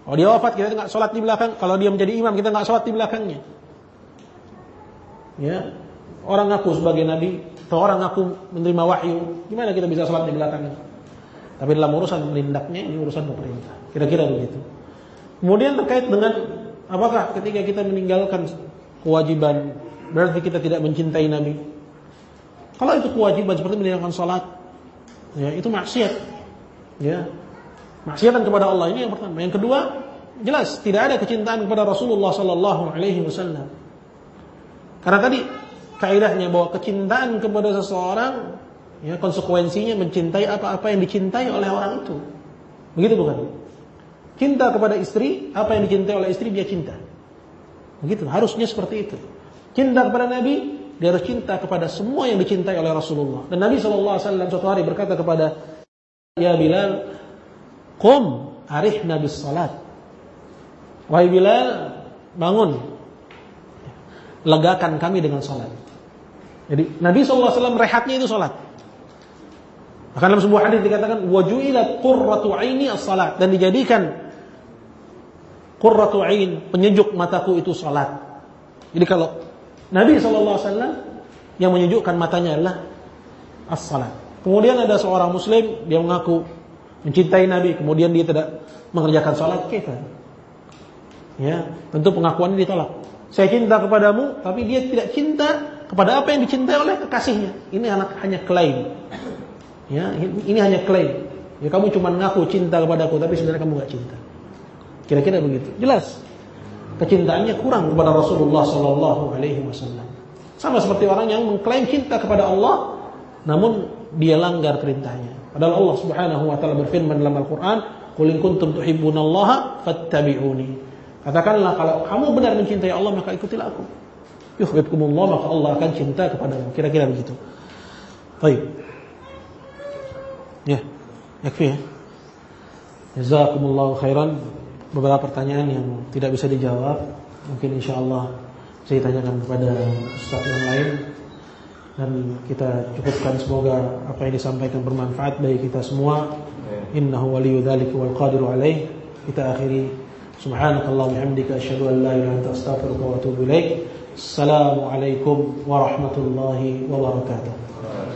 Kalau dia wafat kita nggak sholat di belakang. Kalau dia menjadi imam kita nggak sholat di belakangnya. Ya, orang ngaku sebagai nabi atau orang ngaku menerima wahyu, gimana kita bisa sholat di belakangnya? Tapi dalam urusan melindaknya ini urusan pemerintah. Kira-kira begitu. Kemudian terkait dengan apakah ketika kita meninggalkan kewajiban berarti kita tidak mencintai nabi? Kalau itu kewajiban seperti meninggalkan sholat, ya itu maksiat. Ya, maksiatan kepada Allah ini yang pertama. Yang kedua, jelas tidak ada kecintaan kepada Rasulullah Sallallahu Alaihi Wasallam. Karena tadi kaidahnya bahwa kecintaan kepada seseorang ya konsekuensinya mencintai apa-apa yang dicintai oleh orang itu. Begitu bukan? Cinta kepada istri, apa yang dicintai oleh istri dia cinta. Begitu, harusnya seperti itu. Cinta kepada Nabi, dia harus cinta kepada semua yang dicintai oleh Rasulullah. Dan Nabi SAW suatu hari berkata kepada Ya Bilal, Qum arihna bis salat. Wahai Bilal, bangun. Legakan kami dengan salat. Jadi Nabi SAW rehatnya itu salat. Bahkan dalam sebuah hadis dikatakan wajuilat qurratu aini as-salat dan dijadikan qurratu ain penyejuk mataku itu salat. Jadi kalau Nabi SAW yang menyejukkan matanya adalah as-salat. Kemudian ada seorang muslim dia mengaku mencintai Nabi, kemudian dia tidak mengerjakan salat, kita. Ya, tentu pengakuan ini ditolak. Saya cinta kepadamu, tapi dia tidak cinta kepada apa yang dicintai oleh kekasihnya. Ini anak hanya klaim. Ya, ini hanya klaim. Ya kamu cuma mengaku cinta kepadaku, tapi sebenarnya kamu nggak cinta. Kira-kira begitu. Jelas kecintaannya kurang kepada Rasulullah Sallallahu Alaihi Wasallam. Sama seperti orang yang mengklaim cinta kepada Allah, namun dia langgar perintahnya. Padahal Allah Subhanahu Wa Taala berfirman dalam Al-Quran, "Qul in kuntum tuhibbunallaha fattabi'uni." Katakanlah kalau kamu benar mencintai Allah maka ikutilah aku. Yuhibbukumullah maka Allah akan cinta kepadamu. Kira-kira begitu. Baik. Ya, yakfi ya. Jazakumullahu khairan beberapa pertanyaan yang tidak bisa dijawab. Mungkin insya Allah saya tanyakan kepada ustaz yang lain. Dan kita cukupkan semoga apa yang disampaikan bermanfaat bagi kita semua. Innahu waliyyu dzalika wal qadiru alaih. Kita akhiri. Subhanakallah bihamdika asyhadu an la ilaha illa anta astaghfiruka wa atubu ilaik. Assalamu alaikum warahmatullahi wabarakatuh